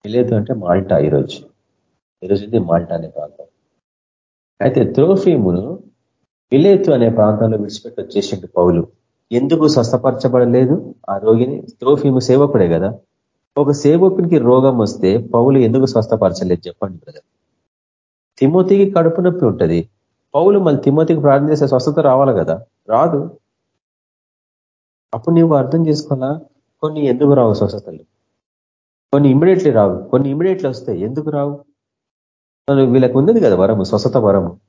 మిలేతు అంటే మాల్టా ఈరోజు ఈరోజుంది మాల్టా అనే ప్రాంతం. అయితే త్రోఫీమును మిలేతు అనే ప్రాంతంలో విడిచిపెట్టి వచ్చేసిండు పౌలు. ఎందుకు స్వస్థపరచబడలేదు? ఆ రోగిని త్రోఫీము సేవకుడే కదా. ఒక సేవకునికి రోగం వస్తే పౌలు ఎందుకు స్వస్థపరచలేదు చెప్పండి బ్రదర్. తిమోతికి కడుపు నొప్పి ఉంటుంది. పౌలు మళ్ళీ తిమోతికి ప్రార్థన చేస్తే స్వస్థత రావాలి కదా? రాదు. అప్పుడు నువ్వు అర్థం చేసుకోవాలా? కొన్ని ఎందుకు రావు స్వస్థతలు? కొన్ని ఇమ్మీడియట్లీ రావు. కొన్ని ఇమ్మీడియట్లీ వస్తాయి. ఎందుకు రావు? వీళ్ళకి ఉన్నది కదా వరము స్వస్థత వరము.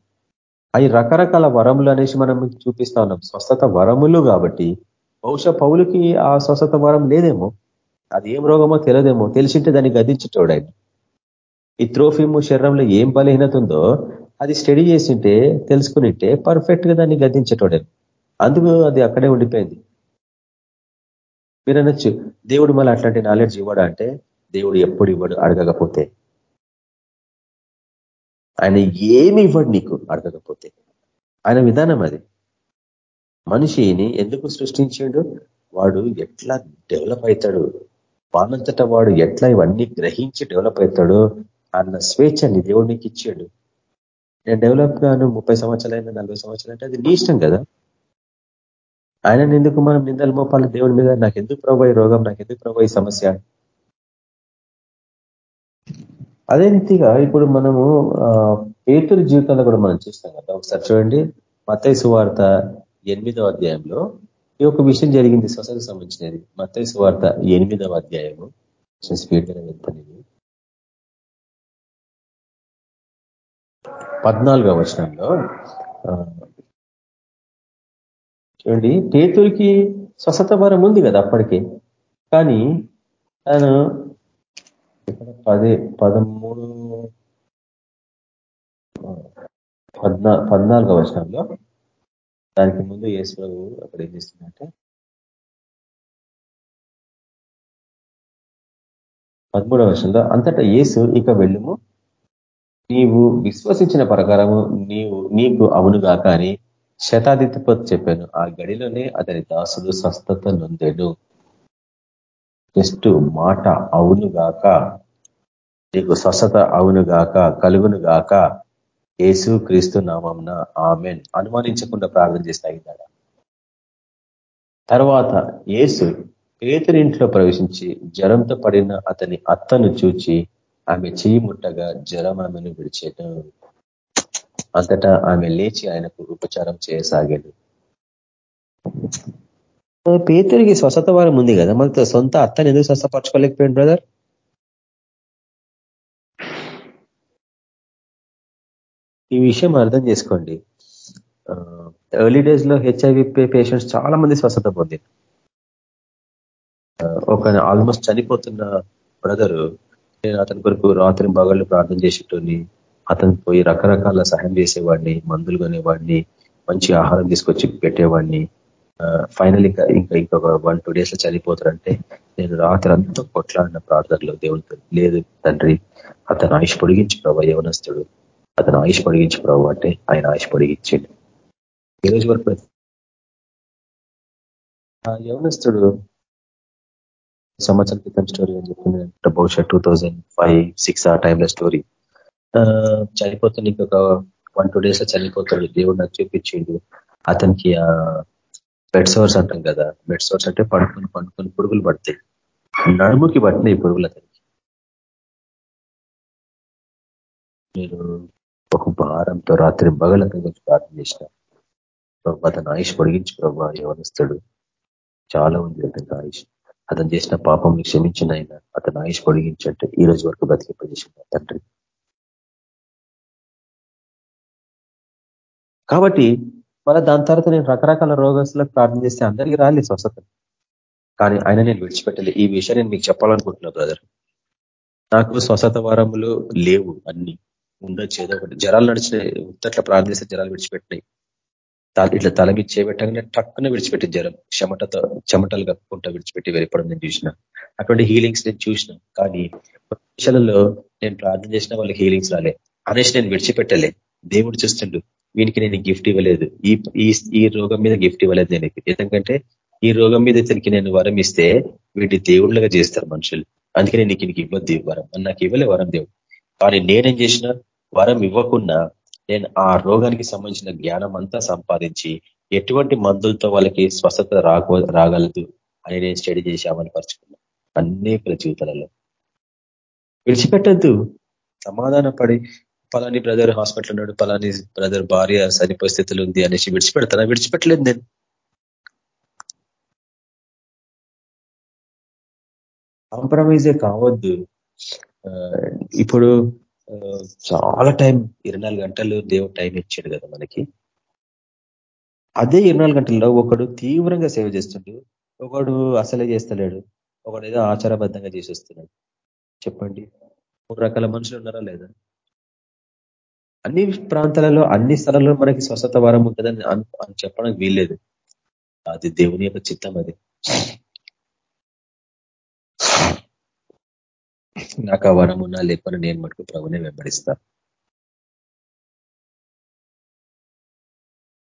అవి రకరకాల వరములు అనేసి మనం చూపిస్తా ఉన్నాం. స్వస్థత వరములు కాబట్టి బహుశా పౌలకి ఆ స్వస్థత వరం లేదేమో? అది ఏం రోగమో తెలియదేమో తెలిసింటే దాన్ని గదించేటోడు ఆయన ఈ త్రోఫిము శరీరంలో ఏం బలహీనత ఉందో అది స్టడీ చేసింటే తెలుసుకునింటే పర్ఫెక్ట్గా దాన్ని గద్దించేటోడే అందుకు అది అక్కడే ఉండిపోయింది. మీరు అనొచ్చు దేవుడు మళ్ళీ అట్లాంటి నాలెడ్జ్ ఇవ్వడా అంటే దేవుడు ఎప్పుడు ఇవ్వడు అడగకపోతే. ఆయన ఏమి ఇవ్వడు నీకు? అడగకపోతే. ఆయన విధానం అది. మనిషిని ఎందుకు సృష్టించాడు? వాడు ఎట్లా డెవలప్ అవుతాడు వానంతట వాడు ఎట్లా ఇవన్నీ గ్రహించి డెవలప్ అవుతాడో అన్న స్వేచ్ఛని దేవుడు నీకు ఇచ్చాడు. నేను డెవలప్ గాను ముప్పై సంవత్సరాలైనా నలభై సంవత్సరాలు అంటే అది నీ ఇష్టం కదా? ఆయన ఎందుకు మనం నిందలు మోపాలి? దేవుడి మీద నాకు ఎందుకు ప్రభు రోగం? నాకు ఎందుకు ప్రభు సమస్య? అదే రీతిగా ఇప్పుడు మనము పేతుల జీవితంలో కూడా మనం చూస్తాం కదా. ఒకసారి చూడండి. మత్తయ్య సువార్త ఎనిమిదవ అధ్యాయంలో ఈ ఒక విషయం జరిగింది స్వసకు సంబంధించినది. మత్తయ్య సువార్త ఎనిమిదవ అధ్యాయము. స్పీడ్గా వెళ్తాను పద్నాలుగవ వచనంలో చూడండి. పేతురికి స్వస్థత వరం ఉంది కదా అప్పటికే. కానీ తను ఇక్కడ పది పదమూడు పద్నా పద్నాలుగవ వర్షంలో దానికి ముందు యేసుప్రభు అక్కడ ఏం చేస్తుందంటే పదమూడవ వర్షంలో అంతటా యేసు ఇక వెళ్ళుము. నీవు విశ్వసించిన ప్రకారము నీవు నీకు అవునుగాక అని శతాధిపతి చెప్పాను. ఆ గడిలోనే అతని దాసుడు స్వస్థత నొందాడు జస్ట్ మాట అవునుగాక నీకు స్వస్థత అవునుగాక కలుగునుగాక యేసు క్రీస్తు నామంన ఆమెన్. అనుమానించకుండా ప్రార్థన చేస్తే తర్వాత యేసు పేతురింట్లో ప్రవేశించి జ్వరంతో పడిన అతని అత్తను చూచి ఆమె చేయి ముట్టగా జ్వరం ఆమెను విడిచేయటం అంతటా ఆమె లేచి ఆయనకు ఉపచారం చేయసాగాడు. పేతురికి స్వస్థత వారం ఉంది కదా? మన సొంత అత్తని ఎందుకు స్వస్థపరచుకోలేకపోయింది బ్రదర్? ఈ విషయం అర్థం చేసుకోండి. ఎర్లీ డేస్లో హెచ్ఐవి పేషెంట్స్ చాలా మంది స్వస్థత పొంది ఒక ఆల్మోస్ట్ చనిపోతున్న బ్రదరు నేను అతని కొరకు రాత్రి బగళ్ళు ప్రార్థన చేసేటోని అతను పోయి రకరకాల సహాయం చేసేవాడిని మందులు కొనేవాడిని మంచి ఆహారం తీసుకొచ్చి పెట్టేవాడిని. ఫైనల్ ఇంకా ఇంకా ఇంకొక వన్ టూ డేస్లో చనిపోతారంటే నేను రాత్రి అంతా కొట్లాడిన ప్రార్థనలో దేవుడితో లేదు తండ్రి అతను ఆయుష్ పొడిగించి ప్రభావ యవనస్తుడు. అతను ఆయుష్ పొడిగించి ప్రభావ అంటే ఆయన ఆయుష్ పొడిగించిండు. ఈ రోజు వరకు యవనస్తుడు సంవత్సరం క్రితం స్టోరీ అని చెప్పింది బహుశా టూ థౌజండ్ ఫైవ్ సిక్స్ ఆ టైంలో స్టోరీ. చనిపోతుంది ఇంకొక వన్ టూ డేస్లో చనిపోతాడు. దేవుడు నాకు చూపించిండు. అతనికి ఆ బెడ్ సవర్స్ అంటాం కదా బెడ్ సవర్స్ అంటే పడుకొని పండుకొని పురుగులు పడతాయి. నడుముకి పట్టినాయి పురుగులు అతనికి నేను ఒక భారంతో రాత్రి బగలతో గురించి ప్రార్థన చేసిన. అతను ఆయుష్ పొడిగించి ప్రభు యవనిస్తాడు. చాలా ఉంది అతనికి ఆయుష్. అతను చేసిన పాపం క్షమించిన ఆయన అతను ఆయుష్ పొడిగించంటే ఈ రోజు వరకు బతికింపజేసింది తండ్రి. కాబట్టి మళ్ళీ దాని తర్వాత నేను రకరకాల రోగస్తులకు ప్రార్థన చేస్తే అందరికీ రాలేదు స్వస్థత. కానీ ఆయన నేను విడిచిపెట్టలే. ఈ విషయం నేను మీకు చెప్పాలనుకుంటున్నా బ్రదర్. నాకు స్వస్థత వారములు లేవు అన్ని. ఉండొచ్చు ఏదో ఒకటి. జ్వరాలు నడిచినాయి. ఉత్తట్ల ప్రార్థిస్తే జ్వరాలు విడిచిపెట్టినాయి. ఇట్లా తల మీద చేపెట్టగానే టక్కున విడిచిపెట్టి జ్వరం. చెమటతో చెమటలు కప్పుకుంటా విడిచిపెట్టి వెళ్ళిపోవడం నేను చూసిన. అటువంటి హీలింగ్స్ నేను చూసిన. కానీ విషయాలలో నేను ప్రార్థన చేసిన వాళ్ళకి హీలింగ్స్ రాలే. అనేసి నేను విడిచిపెట్టలే. దేవుడు చూస్తుండు. వీనికి నేను గిఫ్ట్ ఇవ్వలేదు. ఈ ఈ రోగం మీద గిఫ్ట్ ఇవ్వలేదు నేను. ఎందుకంటే ఈ రోగం మీద ఇతనికి నేను వరం ఇస్తే వీటి దేవుళ్ళగా చేస్తారు మనుషులు. అందుకే నీకు నీకు ఇవ్వద్దు వరం. నాకు ఇవ్వలే వరం దేవుడు. కానీ నేనేం చేసిన? వరం ఇవ్వకుండా నేను ఆ రోగానికి సంబంధించిన జ్ఞానం అంతా సంపాదించి ఎటువంటి మందులతో వాళ్ళకి స్వస్థత రాకో రాగలదు అని నేను స్టడీ చేసి పరుచుకున్నాను అన్ని అనేక జీవితాలలో. విడిచిపెట్టద్దు. సమాధాన పడి పలాని బ్రదర్ హాస్పిటల్ ఉన్నాడు పలాని బ్రదర్ భార్య సరి స్థితిలో ఉంది అనేసి విడిచిపెడతాను విడిచిపెట్టలేదు నేను. కాంప్రమైజే కావద్దు. ఇప్పుడు చాలా టైం ఇరవై గంటలు దేవుడు టైం ఇచ్చాడు కదా మనకి. అదే ఇరవై గంటల్లో ఒకడు తీవ్రంగా సేవ చేస్తుండు ఒకడు అసలే చేస్తలేడు ఒకడు ఏదో ఆచారబద్ధంగా చేసేస్తున్నాడు. చెప్పండి. మూడు రకాల మనుషులు ఉన్నారా లేదా? అన్ని ప్రాంతాలలో అన్ని స్థలాల్లో మనకి స్వస్థత వరం ఉంటుందని అని చెప్పడానికి వీల్లేదు. అది దేవుని యొక్క చిత్తం అది. నాకు ఆ వరం ఉన్నా లేకపోయినా నేను మటుకు ప్రభునే వెంబడిస్తా.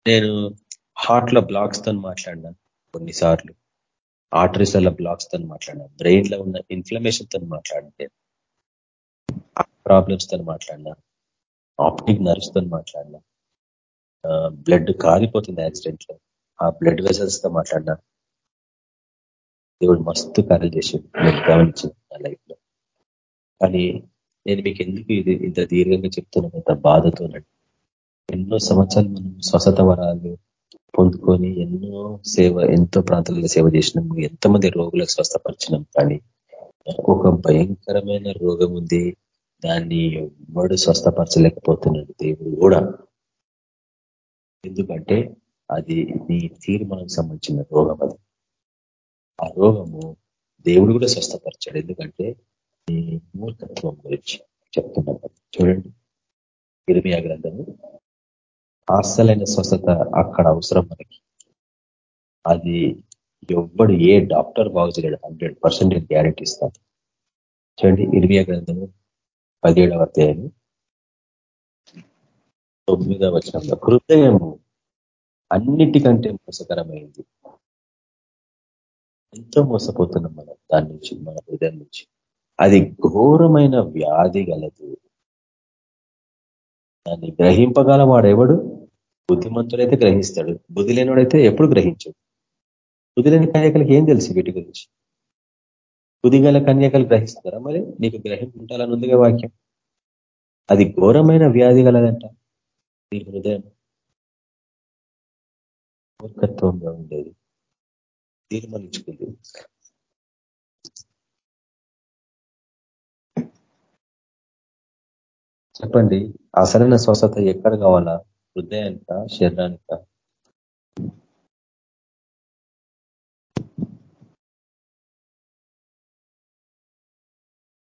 నేను హార్ట్లో బ్లాక్స్తో మాట్లాడినా కొన్నిసార్లు. ఆర్టరీస్ల బ్లాక్స్తో మాట్లాడినా. బ్రెయిన్లో ఉన్న ఇన్ఫ్లమేషన్తో మాట్లాడితే ప్రాబ్లమ్స్తో మాట్లాడినా. ఆప్టిక్ నర్వ్స్తో మాట్లాడినా బ్లడ్ కాలిపోతుంది యాక్సిడెంట్లో ఆ బ్లడ్ వెసల్స్తో మాట్లాడినా. దేవుడు మస్తు కార్యలు చేసి నేను గమనించింది నా లైఫ్లో కానీ నేను మీకు ఎందుకు ఇది ఇంత దీర్ఘంగా చెప్తున్నాను? ఇంత బాధతో ఎన్నో సంవత్సరాలు మనం స్వసత వరాలు పొందుకొని ఎన్నో సేవ ఎంతో ప్రాంతాలలో సేవ చేసినాము. ఎంతమంది రోగులకు స్వస్థపరిచినాం కానీ ఒక భయంకరమైన రోగం ఉంది. దాన్ని ఎవడు స్వస్థపరచలేకపోతున్నాడు దేవుడు కూడా. ఎందుకంటే అది నీ తీర్మానం సంబంధించిన రోగం అది. ఆ రోగము దేవుడు కూడా స్వస్థపరిచాడు. ఎందుకంటే నీ మూర్ఖత్వం గురించి చెప్తున్నాడు చూడండి. ఇరిమియా గ్రంథము. అసలైన స్వస్థత అక్కడ అవసరం మనకి. అది ఎవ్వడు ఏ డాక్టర్ బాగు చేయలేడు హండ్రెడ్ పర్సెంట్ గ్యారెంటీ ఇస్తాను చూడండి. ఇరిమియా గ్రంథము పదిహేడవ అధ్యాయము తొమ్మిదవ వచనంలో హృదయము అన్నిటికంటే మోసకరమైంది. ఎంతో మోసపోతున్నాం మనం దాని నుంచి మన హృదయం నుంచి. అది ఘోరమైన వ్యాధి గలదు. దాన్ని గ్రహింపగల వాడెవడు? బుద్ధిమంతుడైతే గ్రహిస్తాడు. బుద్ధి లేనివాడైతే ఎప్పుడు గ్రహించడు. బుద్ధి లేని కార్యకలకి ఏం తెలుసు వీటి గురించి? కుదిగల కన్యకలు గ్రహిస్తారా? మరి నీకు గ్రహింపు ఉండాలని ఉందిగా వాక్యం. అది ఘోరమైన వ్యాధి గలదంట. నీ హృదయం మూర్ఖత్వంగా ఉండేది. తీర్మానించుకుంది. చెప్పండి అసలైన స్వస్థత ఎక్కడ కావాలా? హృదయానిక శరీరానిక?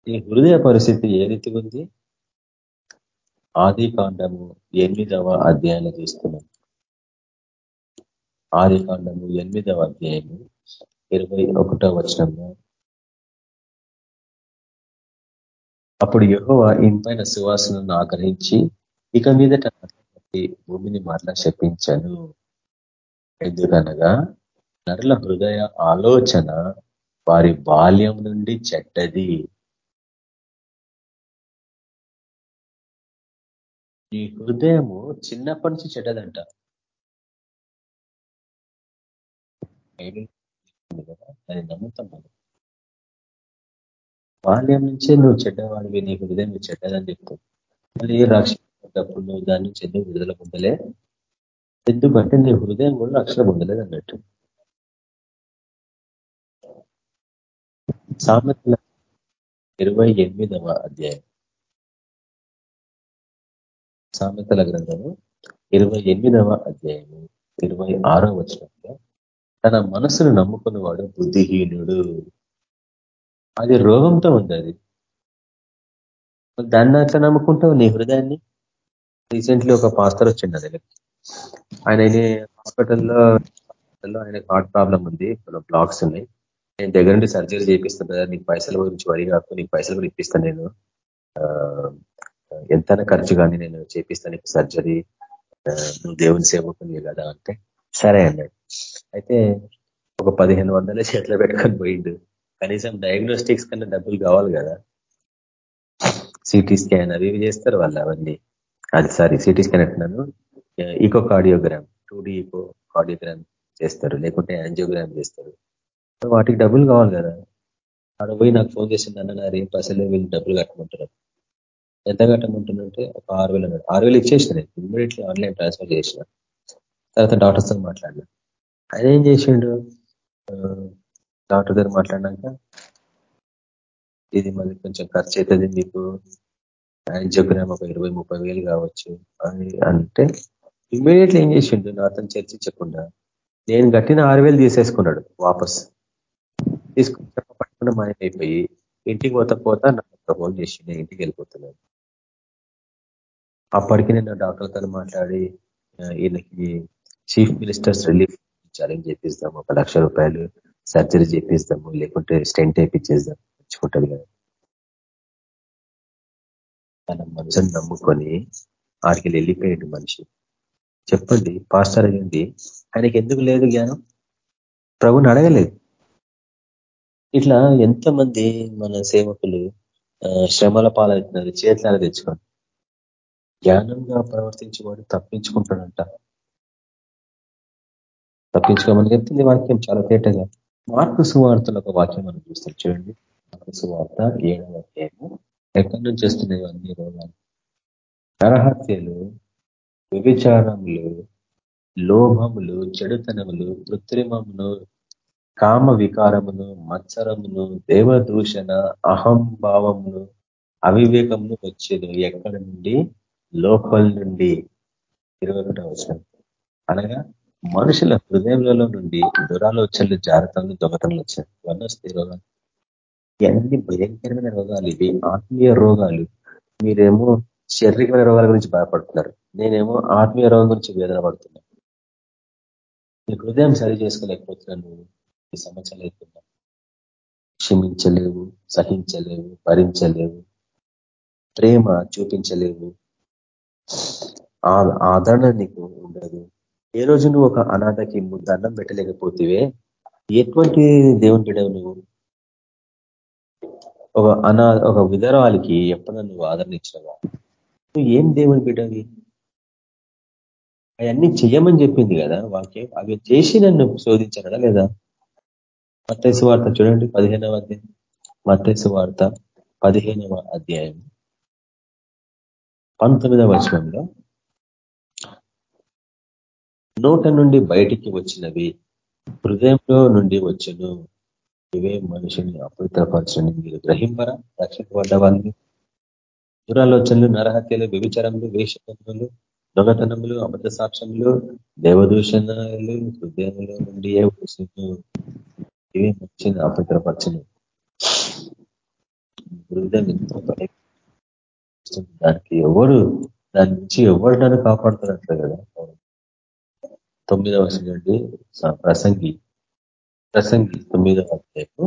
ఈ హృదయ పరిస్థితి ఏ రీతి ఉంది? ఆది కాండము ఎనిమిదవ అధ్యాయంలో చూస్తున్నాం. ఆది కాండము ఎనిమిదవ అధ్యాయము ఇరవై ఒకటో వచనంలో అప్పుడు యహోవ ఇంపైన సువాసనను ఆగ్రహించి ఇక మీదట భూమిని మరలా శపించాను. ఎందుకనగా నరుల హృదయ ఆలోచన వారి బాల్యం నుండి చెడ్డది. ఈ హృదయము చిన్నప్పటి నుంచి చెడ్డదంట. అది నమ్ముతాం మనం. బాల్యం నుంచే నువ్వు చెడ్డవాడివి నీ హృదయం నువ్వు చెడ్డదని చెప్తావు మళ్ళీ రక్షించేటప్పుడు నువ్వు దాని నుంచి ఎందుకు విడుదల పొందలే? ఎందుకంటే నీ హృదయం కూడా రక్షణ పొందలేదు అన్నట్టు. సామెతల ఇరవై ఎనిమిదవ అధ్యాయం. సామెతల గ్రంథము ఇరవై ఎనిమిదవ అధ్యాయము ఇరవై ఆరో వచనంలో తన మనసును నమ్ముకున్నవాడు బుద్ధిహీనుడు. అది రోగంతో ఉంది అది. దాన్ని అట్లా నమ్ముకుంటావు నీ హృదయాన్ని? రీసెంట్లీ ఒక పాస్టర్ వచ్చిండు అది ఆయన హాస్పిటల్లో ఆయన హార్ట్ ప్రాబ్లం ఉంది బ్లాక్స్ ఉన్నాయి. నేను దగ్గర నుండి సర్జరీ చేపిస్తాను నీకు పైసల గురించి వరి కాకు నీకు పైసలు కూడా ఇప్పిస్తాను నేను. ఎంత ఖర్చు కానీ నేను చేపిస్తాను నీకు సర్జరీ నువ్వు దేవుని సేవకుని కదా అంటే సరే అన్నాడు. అయితే ఒక పదిహేను వందలే చేతిలో పెట్టుకొని పోయిండు. కనీసం డయాగ్నోస్టిక్స్ కన్నా డబ్బులు కావాలి కదా. సిటీ స్కాన్ అవి చేస్తారు వాళ్ళు అవన్నీ. అది సారీ సిటీ స్కాన్ అంటున్నాను. Echocardiogram two D echocardiogram చేస్తారు. లేకుంటే యాంజియోగ్రామ్ చేస్తారు. వాటికి డబ్బులు కావాలి కదా. అక్కడ పోయి నాకు ఫోన్ చేసింది అన్న నా రేపు అసలు వీళ్ళు డబ్బులు కట్టమంటారు ఎంత కట్టమంటుందంటే ఒక ఆరు వేలు అన్నాడు. ఆరు వేలు ఇచ్చేసిన ఇమ్మీడియట్లీ ఆన్లైన్ ట్రాన్స్ఫర్ చేసిన. తర్వాత డాక్టర్స్తో మాట్లాడినా. ఆయన ఏం చేసిండు? డాక్టర్ గారు మాట్లాడినాక ఇది మళ్ళీ కొంచెం ఖర్చు అవుతుంది మీకు. ఆయన చెప్పిన ఒక ఇరవై ముప్పై వేలు కావచ్చు అని అంటే ఇమ్మీడియట్లీ ఏం చేసిండు? నాతో చర్చించకుండా నేను కట్టిన ఆరు వేలు తీసేసుకున్నాడు వాపస్. తీసుకుని పట్టుకున్న మాయమైపోయి ఇంటికి పోతా పోతా నాకు ఫోన్ చేసి నేను ఇంటికి వెళ్ళిపోతున్నాను అప్పటికి నేను డాక్టర్తో మాట్లాడి ఈయనకి చీఫ్ మినిస్టర్స్ రిలీఫ్ ఛాలెంజ్ చేపిస్తాము ఒక లక్ష రూపాయలు సర్జరీ చేపిస్తాము. లేకుంటే స్టెంట్ వేయించేద్దాం తెచ్చుకుంటుంది కదా. తన మనసుని నమ్ముకొని ఆడికి వెళ్ళిపోయాడు మనిషి. చెప్పండి పాస్టర్ అయ్యింది ఆయనకి ఎందుకు లేదు జ్ఞానం? ప్రభుని అడగలేదు. ఇట్లా ఎంతమంది మన సేవకులు శ్రమల పాలవుతున్నారు చేతులాగా తెచ్చుకోండి జ్ఞానంగా ప్రవర్తించేవాడు తప్పించుకుంటాడంట. తప్పించుకోమని చెప్తుంది వాక్యం చాలా తేటగా. మార్పు సువార్తలు ఒక వాక్యం మనం చూస్తాం. చూడండి. మార్పు సువార్త ఏడవ అధ్యాయము. ఎక్కడి నుంచి వస్తున్నాయి అన్ని రోగాలు. నరహత్యలు వ్యభిచారములు లోభములు చెడుతనములు కృత్రిమమును కామ వికారమును మత్సరమును దేవదూషణ అహంభావమును అవివేకమును వచ్చేది. ఎక్కడి నుండి? లోపల నుండి ఇరవై ఒకటో అనగా మనుషుల హృదయంలో నుండి దురాలోచనలు జాగ్రత్తలు దొంగతనలు వచ్చాయి. ఇవన్నీ వస్తాయి రోగాలు. ఇవన్నీ భయంకరమైన రోగాలు. ఇవి ఆత్మీయ రోగాలు. మీరేమో శారీరకమైన రోగాల గురించి బాధపడుతున్నారు. నేనేమో ఆత్మీయ రోగం గురించి వేదన పడుతున్నా. నీ హృదయం సరి చేసుకోలేకపోతున్నాను. నువ్వు ఈ సంవత్సరాలు అవుతున్నా క్షమించలేవు సహించలేవు భరించలేవు. ప్రేమ చూపించలేవు. ఆదరణ నీకు ఉండదు. ఏ రోజు నువ్వు ఒక అనాథకి దండం పెట్టలేకపోతేవే? ఎటువంటి దేవుని బిడవు నువ్వు? ఒక అనా ఒక విధరాలకి ఎప్పుడన్నా నువ్వు ఆదరణ ఇచ్చినవా? నువ్వు ఏం దేవుని బిడ్డవి అవన్నీ చెయ్యమని చెప్పింది కదా వాక్యం అవి చేసి నన్ను శోధించడా లేదా? మత్తైసు వార్త చూడండి పదిహేనవ అధ్యాయం. మత్తైసు వార్త పదిహేనవ అధ్యాయం. పంతొమ్మిదవ వచనంలో నోట నుండి బయటికి వచ్చినవి హృదయంలో నుండి వచ్చును. ఇవే మనుషుని అపవిత్రపరచని. మీరు గ్రహింపరా? రక్షింపబడ్డ వాళ్ళు దురాలోచనలు నరహత్యలు వ్యభిచారములు వేషకములు దొంగతనములు అబద్ధ సాక్ష్యములు దేవదూషణలు హృదయంలో నుండి వచ్చును. ఇవే మనిషిని అపవిత్రపరచను. హృదయం ఎంతో దానికి ఎవరు దాని నుంచి ఎవరు నన్ను కాపాడుతున్నట్లు కదా? తొమ్మిదవ నుండి ప్రసంగి. ప్రసంగి తొమ్మిదవ అధ్యాయము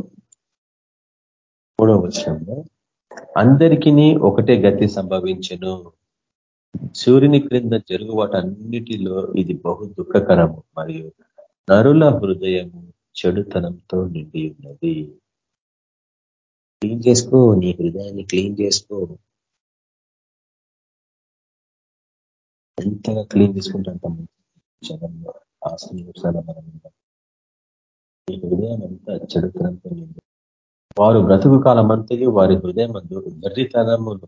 మూడవ వచనంలో అందరికీ ఒకటే గతి సంభవించను. సూర్యుని క్రింద జరుగు అన్నిటిలో ఇది బహు దుఃఖకరము మరియు నరుల హృదయము చెడుతనంతో నిండి ఉన్నది. క్లీన్ చేసుకో నీ హృదయాన్ని క్లీన్ చేసుకో. ఎంతగా క్లీన్ చేసుకుంటే జనంలో ఆశ్రయించాల మనం ఈ హృదయం అంతా చెడుతనంతో వారు బ్రతుకు కాలం అంతయు వారి హృదయం అందు వెర్రితనమును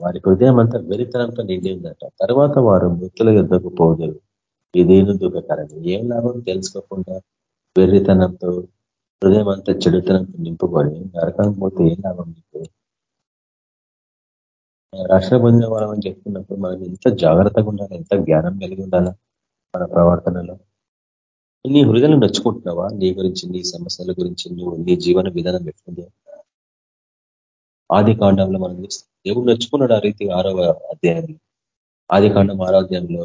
వారి హృదయం అంతా వెరితనంతో నిండిందట. తర్వాత వారు మృతుల యుద్ధకు పోదురు. ఇదేను దుఃఖకరం ఏం లాభం తెలుసుకోకుండా వెర్రితనంతో హృదయం అంతా చెడుతనంతో నింపుకొని నరకం పోతే ఏం లాభం నీకు? రక్షణ పొందిన వాళ్ళం అని చెప్తున్నప్పుడు మనం ఎంత జాగ్రత్తగా ఉండాలి ఎంత జ్ఞానం కలిగి ఉండాలా మన ప్రవర్తనలో? నీ హృదయం నచ్చుకుంటున్నావా? నీ గురించి నీ సమస్యల గురించి నువ్వు నీ జీవన విధానం ఎట్లుందో? ఆది కాండంలో మనం దేవుడు నచ్చుకున్నాడు ఆ రీతి ఆరవ అధ్యాయంలో. ఆది కాండం ఆరో అధ్యాయంలో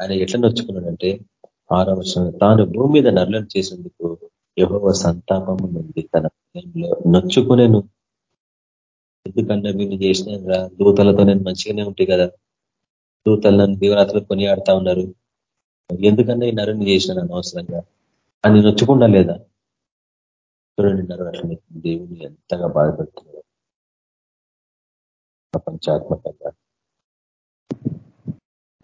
ఆయన ఎట్లా నచ్చుకున్నాడంటే ఆరవ వర్షం తాను భూమి మీద నర్లను చేసేందుకు యహోవ సంతాపం ఉంది తన హృదయంలో నొచ్చుకునేను. ఎందుకంటే మీరు చేసిన దూతలతో నేను మంచిగానే ఉంటాయి కదా. దూతలు నన్ను దీవరాత్రులు కొనియాడుతా ఉన్నారు. ఎందుకంటే ఈ నరుని చేసిన అనవసరంగా. అని నొచ్చుకుండా లేదా చూడండి అట్లా దేవుని ఎంతగా బాధపడుతున్నారు ప్రపంచాత్మకంగా.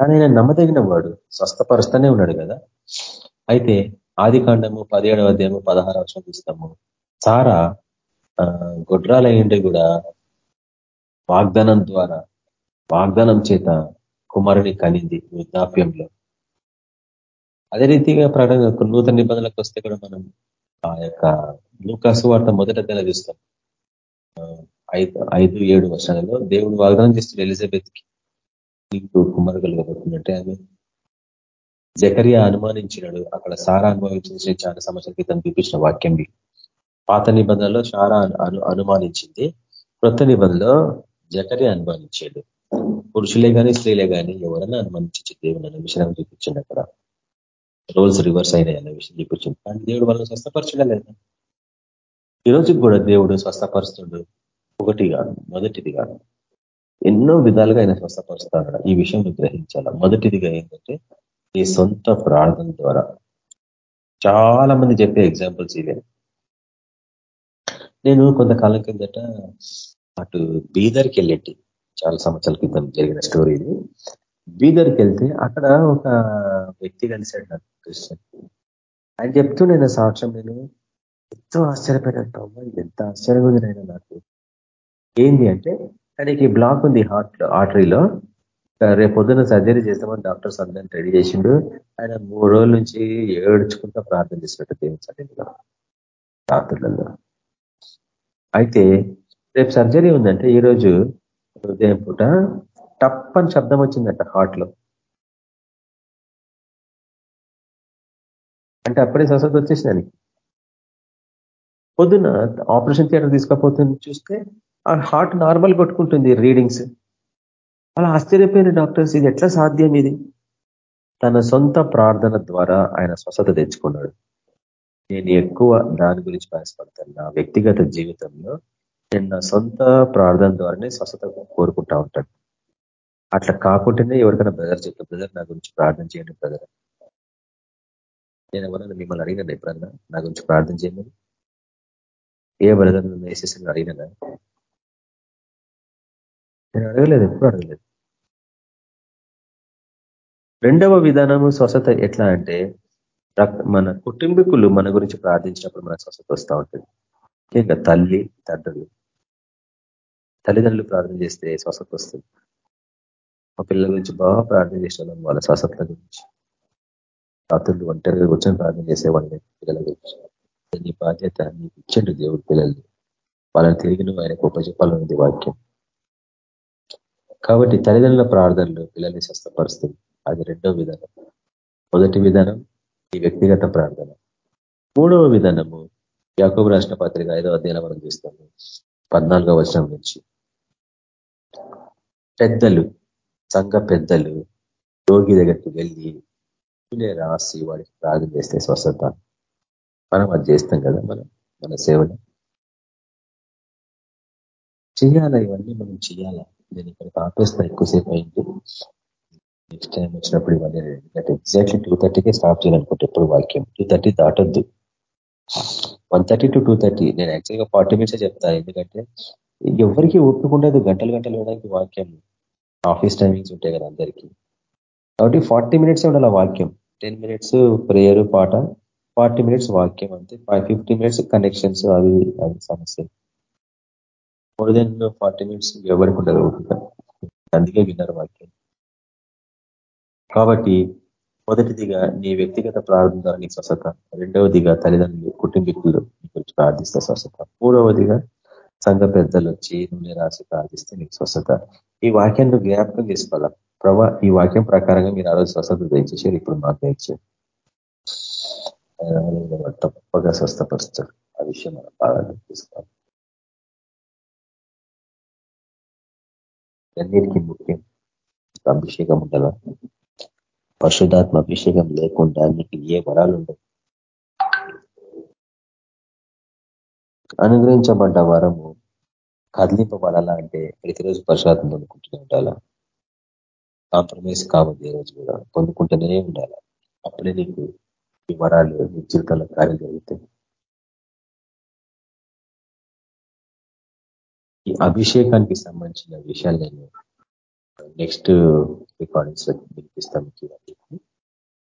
కానీ ఆయన నమ్మదగిన వాడు స్వస్థపరుస్తూనే ఉన్నాడు కదా. అయితే ఆది కాండము పదిహేడవ అధ్యాయము పదహారు వర్షం సారా గొడ్రాలయ్యండి కూడా వాగ్దానం ద్వారా వాగ్దానం చేత కుమారుని కనింది వృద్ధాప్యంలో. అదే రీతిగా ప్రకటన నూతన నిబంధనలకు వస్తే కూడా మనం ఆ యొక్క లూకాసు వార్త మొదట తెలవిస్తాం ఐదు ఐదు ఏడు వర్షాలలో దేవుడు వాగ్దానం చేస్తున్న ఎలిజబెత్కి నీకు కుమారు కలుగబోతున్నట్టే ఆమె. జకరియా అనుమానించినాడు. అక్కడ సారా అనుభవించిన చాలా సంవత్సరాల క్రితం చూపించిన వాక్యం పాత నిబంధనలో సారా అనుమానించింది. కొత్త నిబంధనలో జకరే అనుమానించాడు పురుషులే కానీ స్త్రీలే కానీ ఎవరైనా అనుమానించి దేవుని అనే విషయం చూపించండి అక్కడ. రోల్స్ రివర్స్ అయినాయి అనే విషయం చూపించింది కానీ దేవుడు వాళ్ళని స్వస్థపరచడం లేదా ఈరోజు కూడా దేవుడు స్వస్థపరుస్తుడు ఒకటి కాదు మొదటిది కాదు. ఎన్నో విధాలుగా ఆయన స్వస్థపరుస్తాడు ఈ విషయం గ్రహించాల? మొదటిదిగా ఏంటంటే ఈ సొంత ప్రార్థన ద్వారా. చాలా మంది చెప్పే ఎగ్జాంపుల్స్ ఇవే. నేను కొంతకాలం కిందట అటు బీదర్కి వెళ్ళేటి. చాలా సంవత్సరాల క్రితం జరిగిన స్టోరీ ఇది. బీదర్కి వెళ్తే అక్కడ ఒక వ్యక్తి కలిశాడు నాకు క్రిస్టియన్. ఆయన చెప్తూ నేను సాక్ష్యం నేను ఎంతో ఆశ్చర్యపోయినట్టు ఎంత ఆశ్చర్యంగా ఉంది నాయన నాకు. ఏంది అంటే ఆయనకి బ్లాక్ ఉంది హార్ట్ ఆర్టరీలో. రేపు పొద్దున సర్జరీ చేస్తామని డాక్టర్స్ అందరిని రెడీ చేసిండు. ఆయన మూడు రోజుల నుంచి ఏడ్చుకుంటా ప్రార్థన చేసినట్టు దేవుని సన్నిధిలో రాత్రులలో అయితే రేపు సర్జరీ ఉందంటే ఈరోజు హృదయం పూట టప్ అని శబ్దం వచ్చిందట హార్ట్లో. అంటే అప్పుడే స్వస్థత వచ్చేసిందని పొద్దున ఆపరేషన్ థియేటర్ తీసుకపోతుంది చూస్తే ఆ హార్ట్ నార్మల్ కొట్టుకుంటుంది రీడింగ్స్ అలా ఆశ్చర్యపోయిన డాక్టర్స్ ఇది ఎట్లా సాధ్యం ఇది? తన సొంత ప్రార్థన ద్వారా ఆయన స్వస్థత తెచ్చుకున్నాడు. నేను ఎక్కువ దాని గురించి ప్రయాసపడతాను నా వ్యక్తిగత జీవితంలో నేను నా సొంత ప్రార్థన ద్వారానే స్వస్థత కోరుకుంటా ఉంటాను అట్లా కాకుంటేనే ఎవరికైనా బ్రదర్ చెప్తా బ్రదర్ నా గురించి ప్రార్థన చేయండి బ్రదర్. నేను ఎవరన్నా మిమ్మల్ని అడిగినాను ఎప్పుడన్నా నా గురించి ప్రార్థన చేయమని ఏ బ్రదర్ నన్ను వేసేసి అడిగినా నేను అడగలేదు ఎప్పుడు అడగలేదు. రెండవ విధానము స్వస్థత ఎట్లా అంటే మన కుటుంబీకులు మన గురించి ప్రార్థించినప్పుడు మనకు స్వస్థత వస్తూ ఉంటుంది. ముఖ్యంగా తల్లి తండ్రులు. తల్లిదండ్రులు ప్రార్థన చేస్తే స్వస్థత వస్తుంది. మా పిల్లల గురించి బాగా ప్రార్థన చేసేవాళ్ళం వాళ్ళ స్వస్థత గురించి రాత్రులు ఒంటరిగా కూర్చొని ప్రార్థన చేసేవాళ్ళని పిల్లల గురించి. నీ బాధ్యత నీకు ఇచ్చండు దేవుడు పిల్లల్ని వాళ్ళని తిరిగి నువ్వు ఆయనకు ఉపజెప్పాలన్నది వాక్యం. కాబట్టి తల్లిదండ్రుల ప్రార్థనలు పిల్లల్ని స్వస్థపరుస్తుంది అది రెండో విధానం. మొదటి విధానం ఈ వ్యక్తిగత ప్రార్థన. మూడవ విధానము యాకోబు రాష్ట్ర పత్రిక ఐదో అధ్యయనం మనం చూస్తాము. పద్నాలుగో వచనం నుంచి. పెద్దలు సంఘ పెద్దలు రోగి దగ్గరికి వెళ్ళి రాసి వాడికి ప్రార్థన చేస్తే స్వస్థత. మనం అది చేస్తాం కదా మనం మన సేవలు. చేయాలా ఇవన్నీ? మనం చేయాలా? నేను ఇక్కడికి ఆపేస్తా ఎక్కువసేపు అయింది. నెక్స్ట్ టైం వచ్చినప్పుడు ఇవన్నీ ఎగ్జాక్ట్లీ టూ థర్టీకే స్టాప్ చేయాలనుకుంటే ఎప్పుడు వాక్యం? Two thirty దాటొద్దు. One thirty to two thirty నేను యాక్చువల్గా ఫార్టీ మినిట్స్ చెప్తాను ఎందుకంటే ఎవరికి ఒప్పుకుండదు గంటలు గంటలు వినడానికి వాక్యం. ఆఫీస్ టైమింగ్స్ ఉంటాయి కదా అందరికీ. కాబట్టి ఫార్టీ మినిట్స్ ఉండాలి వాక్యం? టెన్ మినిట్స్ ప్రేయర్ పాట ఫార్టీ మినిట్స్ వాక్యం అంతే. ఫైవ్ ఫిఫ్టీ మినిట్స్ కనెక్షన్స్ అవి అది సమస్య. మోర్ దెన్ ఫార్టీ మినిట్స్ ఎవరికి ఉండదు అందుకే విన్నారు వాక్యం. కాబట్టి మొదటిదిగా నీ వ్యక్తిగత ప్రార్థన ద్వారా నీ స్వస్థత. రెండవదిగా తల్లిదండ్రులు కుటుంబీకులు గురించి ప్రార్థిస్తే స్వస్థత. మూడవదిగా సంఘ పెద్దలు వచ్చి నూనె రాసి ప్రార్థిస్తే నీకు స్వస్థత. ఈ వాక్యాన్ని జ్ఞాపకం చేసుకోవాలా? ప్రభా ఈ వాక్యం ప్రకారంగా మీరు ఆ రోజు స్వస్థత దయచేసారు ఇప్పుడు మాకు దయచేది తప్పగా స్వస్థపరుస్తారు ఆ విషయం మనం బాగా తీసుకోవాలి అన్నిటికీ ముఖ్యం అభిషేకం ఉండాల? పరిశుధాత్మ అభిషేకం లేకుండా నీకు ఏ వరాలు ఉండవు. అనుగ్రహించబడ్డ వరము కదిలింపబడాలా అంటే ప్రతిరోజు పరిశుధాత్మ పొందుకుంటూనే ఉండాలా? కాంప్రమైజ్ కావద్దు ఏ రోజు కూడా. పొందుకుంటూనే ఉండాల? అప్పుడే నీకు ఈ వరాలు నీ జీవితంలో కార్యం జరుగుతాయి. ఈ అభిషేకానికి సంబంధించిన విషయాలు నేను నెక్స్ట్ రికార్డింగ్స్ వినిపిస్తాను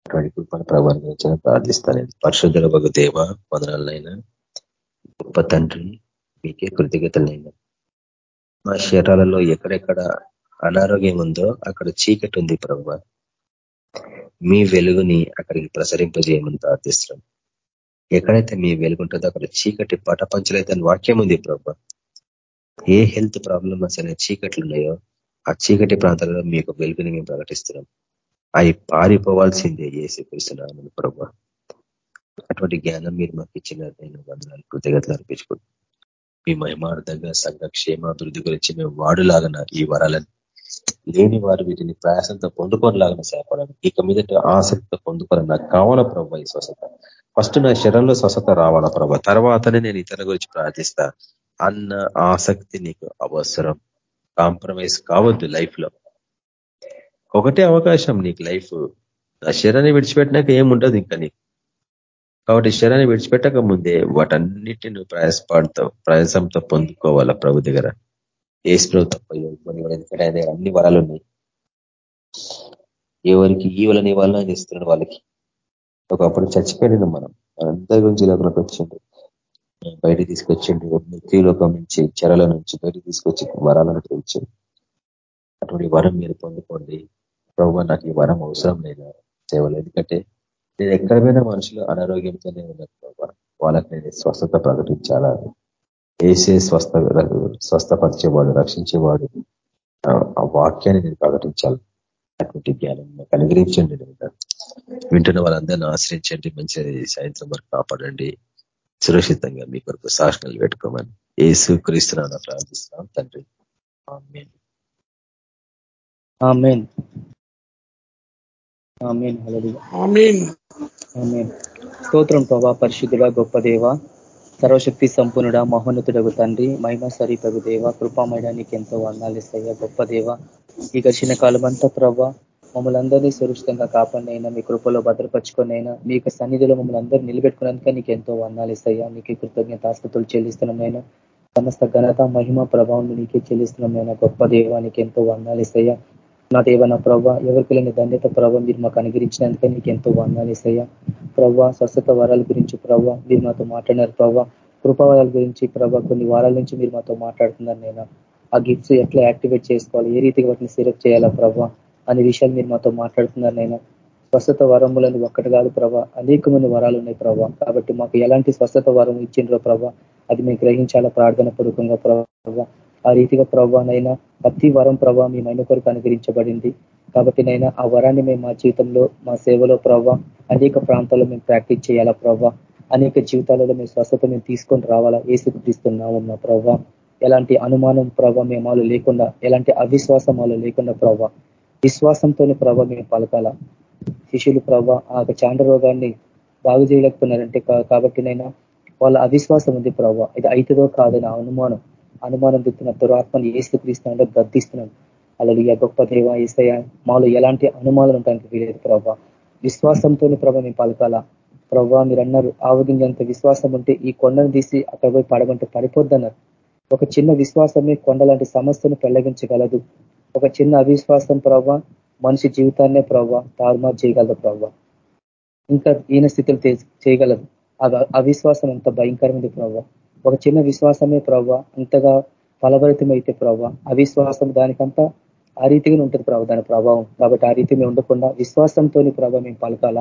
అటువంటి కృపణ ప్రభావం ప్రార్థిస్తాను. పరిశుద్ధుల ఒక దేవ వదనాలనైనా గొప్ప తండ్రి. మీకే కృతజ్ఞతలైనా మా శరీరాలలో ఎక్కడెక్కడ అనారోగ్యం ఉందో అక్కడ చీకటి ఉంది ప్రభు. మీ వెలుగుని అక్కడికి ప్రసరింపజేయమని ప్రార్థిస్తున్నాం. ఎక్కడైతే మీ వెలుగుంటుందో అక్కడ చీకటి పటపంచలైతే వాక్యం ఉంది ప్రభు. ఏ హెల్త్ ప్రాబ్లమ్ అసలు చీకట్లు ఉన్నాయో ఆ చీకటి ప్రాంతాలలో మీ యొక్క వెలుగుని మేము ప్రకటిస్తున్నాం. అవి పారిపోవాల్సిందే ఏ కృష్ణనామని ప్రభు. అటువంటి జ్ఞానం మీరు మాకు ఇచ్చిన నేను వందనాలు కృతజ్ఞతలు అర్పించుకుంటున్నాం మీ మహిమార్థంగా సంఘక్షేమాభివృద్ధి గురించి మేము వాడులాగన ఈ వరాలను లేని వారు వీటిని ప్రయాసంతో పొందుకోనిలాగా సేపడాలి ఇక మీదట ఆసక్తితో పొందుకోవాలని నాకు కావాలా ప్రభావ ఈ స్వస్థత. ఫస్ట్ నా శరీరంలో స్వస్థత రావాలా ప్రభావ తర్వాతనే నేను ఇతర గురించి ప్రార్థిస్తా. అన్న ఆసక్తి నీకు అవసరం. కాంప్రమైజ్ కావద్దు లైఫ్లో ఒకటే అవకాశం నీకు లైఫ్. నా శరీరాన్ని విడిచిపెట్టినాక ఏముండదు ఇంకా నీకు. కాబట్టి శరీరాన్ని విడిచిపెట్టక ముందే వాటన్నిటిని ప్రయాసపడతావు ప్రయాసంతో పొందుకోవాలా ప్రభు దగ్గర? ఏసు తప్ప ఎందుకంటే ఆయన అన్ని వరాలు ఉన్నాయి. ఎవరికి ఈవలని వల్ల ఆయన ఇస్తున్నాడు వాళ్ళకి? ఒకప్పుడు చచ్చిపోయిన మనం. అందరి గురించి లోపలికి వచ్చిండు బయట తీసుకొచ్చిండు. మృత్యులోకం నుంచి చెరల నుంచి బయట తీసుకొచ్చి వరాలను ఇచ్చిండు అటువంటి వరం మీరు పొందుకోండి. ప్రభు నాకు ఈ వరం అవసరం లేదా? సేవలు ఎందుకంటే నేను ఎక్కడ పోయినా మనుషులు అనారోగ్యంతోనే ఉన్నారు ప్రభావ వాళ్ళకి నేను స్వస్థత ప్రకటించాలా ఏసే స్వస్థ స్వస్థపరిచేవాడు రక్షించేవాడు ఆ వాక్యాన్ని నేను ప్రకటించాలి. అటువంటి జ్ఞానం నాకు అనుగ్రహించండి వింటున్న వాళ్ళందరినీ ఆశ్రయించండి మంచి సాయంత్రం వరకు కాపాడండి. సురక్షితంగా మీ కొరకు సాక్షణలు పెట్టుకోమని ఏసు క్రీస్తున్నా ప్రార్థిస్తున్నాం తండ్రి. స్తోత్రం ప్రభా పరిశుద్ధుడ గొప్ప దేవ సర్వశక్తి సంపూర్ణుడ మహోన్నతుడగు తండ్రి మహిమ సరిపగు దేవ కృపామయడానికి ఎంతో వందాలు ఇస్తాయా గొప్ప దేవ. ఈ ఘర్షణ కాలం అంతా ప్రభా మమ్మల్ని అందరినీ సురక్షితంగా కాపాడినైనా మీ కృపలో భద్రపరుచుకునైనా మీ యొక్క సన్నిధిలో మమ్మల్ని అందరూ నిలబెట్టుకున్నందుక నీకు ఎంతో వందాలు ఇస్తాయా నీకు కృతజ్ఞత ఆస్తుతులు చెల్లిస్తున్నామైనా సమస్త ఘనత మహిమ ప్రభావం నీకే చెల్లిస్తున్నామైనా గొప్ప దేవానికి ఎంతో ఇస్తాయా. నా దేవ నా ప్రభావ ఎవరికి లేని ధన్యత ప్రభావ మీరు మాకు అనుగ్రహించినందుకే మీకు ఎంతో వందాలు ప్రభా ప్రభావ స్వస్థత వరాల గురించి ప్రభావ మీరు మాతో మాట్లాడినారు ప్రభావ కృపావరాల గురించి ప్రభావ కొన్ని వారాల నుంచి మీరు మాతో మాట్లాడుతున్నారు నేను? ఆ గిఫ్ట్స్ ఎట్లా యాక్టివేట్ చేసుకోవాలి? ఏ రీతిగా వాటిని సిరప్ చేయాలా ప్రభావ అనే విషయాలు మీరు మాతో మాట్లాడుతున్నారు నేను? స్వస్థత వరములను ఒక్కటి కాదు ప్రభా అనేకమైన వరాలు ఉన్నాయి ప్రభా కాబట్టి మాకు ఎలాంటి స్వస్థత వరం ఇచ్చిండ్రో ప్రభా అది మేము గ్రహించాలా ప్రార్థన పూర్వకంగా ప్రభావ ఆ రీతిగా ప్రభానైనా ప్రతి వరం ప్రభావ మీ మైన కొరకు అనుగ్రహించబడింది. కాబట్టి నైనా ఆ వరాన్ని మేము మా జీవితంలో మా సేవలో ప్రభావ అనేక ప్రాంతాల్లో మేము ప్రాక్టీస్ చేయాలా ప్రభావ అనేక జీవితాలలో మేము స్వస్థత మేము తీసుకొని రావాలా? ఏసుక్రీస్తున్నాము మా ప్రభావ ఎలాంటి అనుమానం ప్రభావ మేమాలు లేకుండా ఎలాంటి అవిశ్వాసం లేకుండా ప్రభావ విశ్వాసంతోనే ప్రభావ మేము పలకాల? శిష్యులు ప్రభావ ఆ చాండ రోగాన్ని బాగు చేయలేకపోయినారంటే కాబట్టి నైనా వాళ్ళ అవిశ్వాసం ఉంది ప్రభావ ఇది అయితదో కాదని అనుమానం. అనుమానం దిక్కున్న దురాత్మను ఏసు క్రీస్తున్నా గద్దిస్తున్నాను అలా గొప్ప దేవ ఏసయ మాలో ఎలాంటి అనుమానాలు ఉంటానికి వీలేదు ప్రభావ విశ్వాసంతో ప్రభావ మేము పలకాల. ప్రభావ మీరు అన్నారు ఆవగింజంత విశ్వాసం ఉంటే ఈ కొండను తీసి అక్కడ పోయి పడమంటే పడిపోద్దన్నారు. ఒక చిన్న విశ్వాసమే కొండ లాంటి సమస్యను పెళ్ళగించగలదు ఒక చిన్న అవిశ్వాసం ప్రభావ మనిషి జీవితాన్నే ప్రభావ తారుమారు చేయగలదు ప్రభావ ఇంకా ఈయన స్థితులు చేయగలదు. అవిశ్వాసం అంత భయంకరమైంది ప్రభావ ఒక చిన్న విశ్వాసమే ప్రభావ అంతగా ఫలభరితమైతే ప్రభావ అవిశ్వాసం దానికంతా ఆ రీతిగానే ఉంటుంది ప్రభావ దాని ప్రభావం. కాబట్టి ఆ రీతి మేము ఉండకుండా విశ్వాసంతో ప్రభావ మేము పలకాల.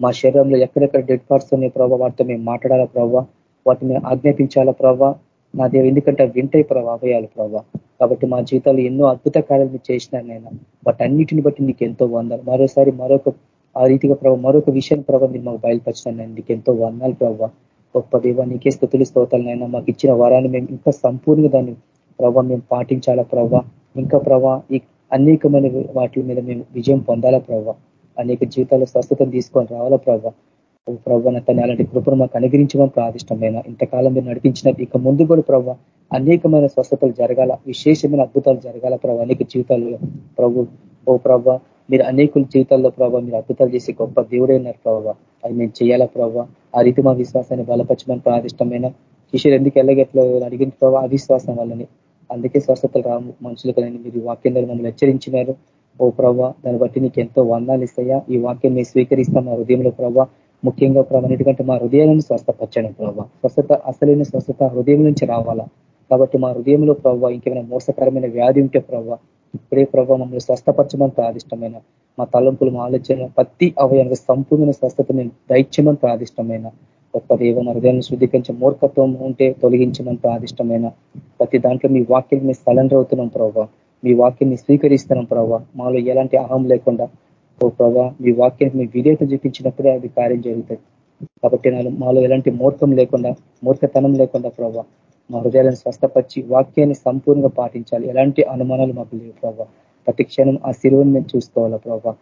మా శరీరంలో ఎక్కడెక్కడ డెడ్ పార్ట్స్ ఉన్నాయి ప్రభావ వాటితో మేము మాట్లాడాలా ప్రభావ వాటిని ఆజ్ఞాపించాలా ప్రభావ నా దేవ ఎందుకంటే వింటాయి ప్రభావ అభయాలు ప్రభావ కాబట్టి మా జీవితాలు ఎన్నో అద్భుత కార్యాలు మీరు చేసినారు నేను వాటన్నిటిని బట్టి నీకు ఎంతో వందాలు. మరోసారి మరొక ఆ రీతిగా ప్రభావ మరొక విషయం ప్రభావ మీరు మాకు బయలుపరిచినారు నేను నీకు ఎంతో వందాలు ప్రభావ గొప్ప దేవ నీకే స్థుతులు స్తోతాలనైనా మాకు ఇచ్చిన వరాన్ని మేము ఇంకా సంపూర్ణంగా దాన్ని ప్రభావ మేము పాటించాలా ప్రభావ ఇంకా ప్రభావ ఈ అనేకమైన వాటి మీద మేము విజయం పొందాలా ప్రభావ అనేక జీవితాల్లో స్వస్థతను తీసుకొని రావాలా ప్రభావ ప్రభావ తను అలాంటి కృపను మాకు అనుగ్రహించడం ప్రాదిష్టమైన ఇంతకాలం మీరు నడిపించిన ఇక ముందు కూడా ప్రభావ అనేకమైన స్వస్థతలు జరగాల విశేషమైన అద్భుతాలు జరగాల ప్రభావ అనేక జీవితాల్లో ప్రభు. ఓ ప్రభావ మీరు అనేకుల జీవితాల్లో ప్రభావ మీరు అద్భుతాలు చేసి గొప్ప దేవుడైనారు ప్రభావ. అది మేము చేయాలా ప్రభావ? ఆ రీతి మా విశ్వాసాన్ని బలపరచమని ప్రాదిష్టమైన శిష్యులు ఎందుకు ఎల్లగెట్లో అడిగిన ప్రభావ అవిశ్వాసం వల్లని. అందుకే స్వస్థతలు రా మనుషులకు మీరు వాక్యం మమ్మల్ని హెచ్చరించినారు. ఓ ప్రభా దాన్ని బట్టి నీకు ఎంతో వందాలు ఇస్తాయా? ఈ వాక్యం మీరు స్వీకరిస్తాం మా హృదయంలో ప్రభావ. ముఖ్యంగా ప్రభావ ఎందుకంటే మా హృదయాలను స్వస్థపరచండి ప్రభావ. స్వస్థత అసలైన స్వస్థత హృదయం నుంచి రావాలా. కాబట్టి మా హృదయంలో ప్రభావ ఇంకేమైనా మోసకరమైన వ్యాధి ఉంటే ప్రభావ ఇప్పుడే ప్రభావ మమ్మల్ని స్వస్థపరచమని ప్రాదిష్టమైన మా తలంపులు మా ఆలోచన ప్రతి అవయానికి సంపూర్ణ స్వస్థత మేము దైత్యమని ప్రాదిష్టమైన గొప్ప దేవ మన హృదయాన్ని శుద్ధీకరించే మూర్ఖత్వం ఉంటే తొలగించమని ప్రాదిష్టమైన ప్రతి దాంట్లో మీ వాక్యం మేము సలెండర్ అవుతున్నాం ప్రభావ మీ వాక్యాన్ని స్వీకరిస్తున్నాం ప్రభావ మాలో ఎలాంటి అహం లేకుండా ఓ ప్రభా మీ వాక్యానికి మీ విధేత చూపించినప్పుడే అది కార్యం జరుగుతుంది. కాబట్టి మాలో ఎలాంటి మూర్ఖం లేకుండా మూర్ఖతనం లేకుండా ప్రభావ మా హృదయాలను స్వస్థపరిచి వాక్యాన్ని సంపూర్ణంగా పాటించాలి. ఎలాంటి అనుమానాలు మాకు లేవు ప్రభావ ప్రతి క్షణం ఆ శిలువను మేము చూసుకోవాలా ప్రభావ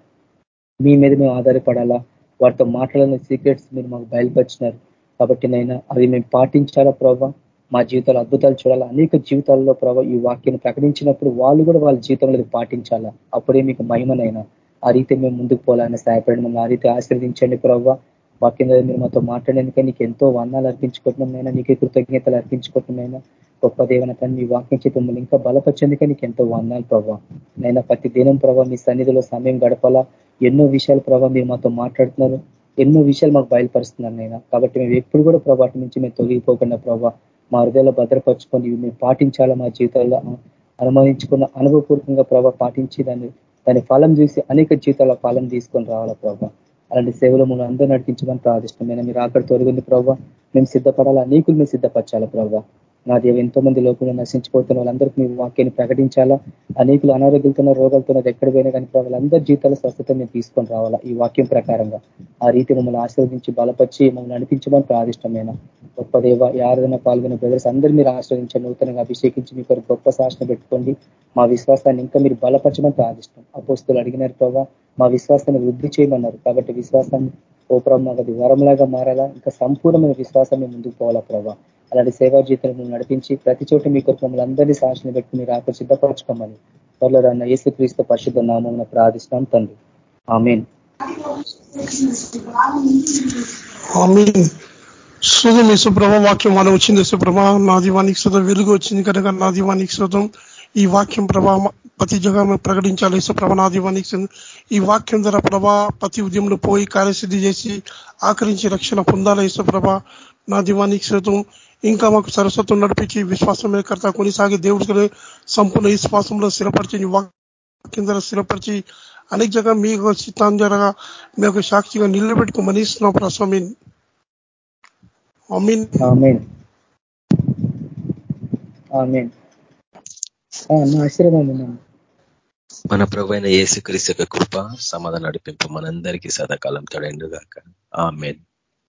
మీ మీద మేము ఆధారపడాలా? వారితో మాట్లాడాలని సీక్రెట్స్ మీరు మాకు బయలుపరిచినారు. కాబట్టి నైనా అది మేము పాటించాలా ప్రభావ మా జీవితాలు అద్భుతాలు చూడాలా? అనేక జీవితాల్లో ప్రభావ ఈ వాక్యాన్ని ప్రకటించినప్పుడు వాళ్ళు కూడా వాళ్ళ జీవితంలో పాటించాలా? అప్పుడే మీకు మహిమనైనా ఆ రీతి మేము ముందుకు పోవాలని సహాయపడండి. మమ్మల్ని ఆ రీతి ఆశీర్వదించండి ప్రభావ వాక్యం మీరు మాతో మాట్లాడేందుకే నీకు ఎంతో వందాలు అర్పించుకుంటున్నాయినా నీకే కృతజ్ఞతలు అర్పించుకుంటున్నాయినా గొప్ప దేవన తను మీ వాక్యం చేతి మమ్మల్ని ఇంకా బలపరిచేందుకే నీకు ఎంతో వందాలు ప్రభావ నైనా ప్రతి దినం ప్రభావ మీ సన్నిధిలో సమయం గడపాలా. ఎన్నో విషయాలు ప్రభావ మీరు మాతో మాట్లాడుతున్నారు. ఎన్నో విషయాలు మాకు బయలుపరుస్తున్నారు నైనా కాబట్టి మేము ఎప్పుడు కూడా ప్రభావం నుంచి మేము తొలగిపోకుండా ప్రభావ మా హృదయాలు భద్రపరచుకొని మేము పాటించాలా మా జీవితాల్లో అనుమతించుకున్న అనుభవపూర్వకంగా ప్రభావ పాటించి దాన్ని దాని ఫలం చూసి అనేక జీవితాల ఫలం తీసుకొని రావాలా ప్రభావ అలాంటి సేవలు మనం అందరూ నడిపించమని ప్రార్థిష్టమైన మీరు అక్కడ తొలగింది ప్రభావ మేము సిద్ధపడాలా? నీకులు మేము సిద్ధపరచాలా ప్రభావ నా దేవ ఎంతో మంది లోకంలో నశించిపోతున్న వాళ్ళందరికీ మీ వాక్యాన్ని ప్రకటించాలా? అనేకులు అనారోగ్యంతో రోగాలతో ఎక్కడ పోయినా కానీ వాళ్ళందరి జీవితాల స్వస్థత మేము తీసుకొని రావాలా ఈ వాక్యం ప్రకారంగా? ఆ రీతి మమ్మల్ని ఆశీర్వదించి బలపరిచి మమ్మల్ని నడిపించమని ప్రాదిష్టమైన. గొప్ప దేవ ఆరాధన పాల్గొన్న బ్రదర్స్ అందరూ మీరు ఆశ్రయించండి నూతనంగా అభిషేకించి మీ గొప్ప శాసన పెట్టుకోండి. మా విశ్వాసాన్ని ఇంకా మీరు బలపరచమని ప్రాదిష్టం. అపోస్తులు అడిగినారు ప్రభావ మా విశ్వాసాన్ని వృద్ధి చేయమన్నారు. కాబట్టి విశ్వాసాన్ని ఓ మాకు అది వరంలాగా మారాలా? ఇంకా సంపూర్ణమైన విశ్వాసం మేము ముందుకు పోవాలా ప్రభావ అలాంటి సేవా జీవితం నడిపించి ప్రతి చోట మీ కొరకు మమ్మల్ని అందరినీ సాక్షిని పెట్టి మీరు ఆకు సిద్ధపరచుకోమని త్వరలో రన్న క్రీస్తు పరిశుద్ధ నామం ప్రార్థిస్తాం తండ్రి. ఆమెన్. శుధం యశుప్రభ వాక్యం మనం వచ్చింది. యశుప్రభ నా దీవానికి శుధం వెలుగు వచ్చింది కనుక నా దీవానికి శుధం ఈ వాక్యం ప్రభావ ప్రతి జగమే ప్రకటించాలి. యేసుప్రభ ఈ వాక్యం ద్వారా ప్రభా ప్రతి ఉద్యమంలో పోయి కార్యసిద్ధి చేసి ఆకరించి రక్షణ పొందాలి యేసుప్రభ నా దివానికి శుతం ఇంకా మాకు సరస్వతం నడిపించి విశ్వాసం కర్త కొనిసాగి దేవుడికి సంపూర్ణ విశ్వాసంలో స్థిరపరిచి వాక్యం ద్వారా స్థిరపరిచి అనేక జగ మీ చిత్తాన్ని జరగా మీ యొక్క సాక్షిగా నిలబెట్టుకోమని ఇస్తున్నాం ప్రస్వామి మన ప్రభు అయిన యేసుక్రీస్తు యొక్క కృప సమాధానం నడిపింపు మనందరికీ సదాకాలం తొడండుగాక. మెయిన్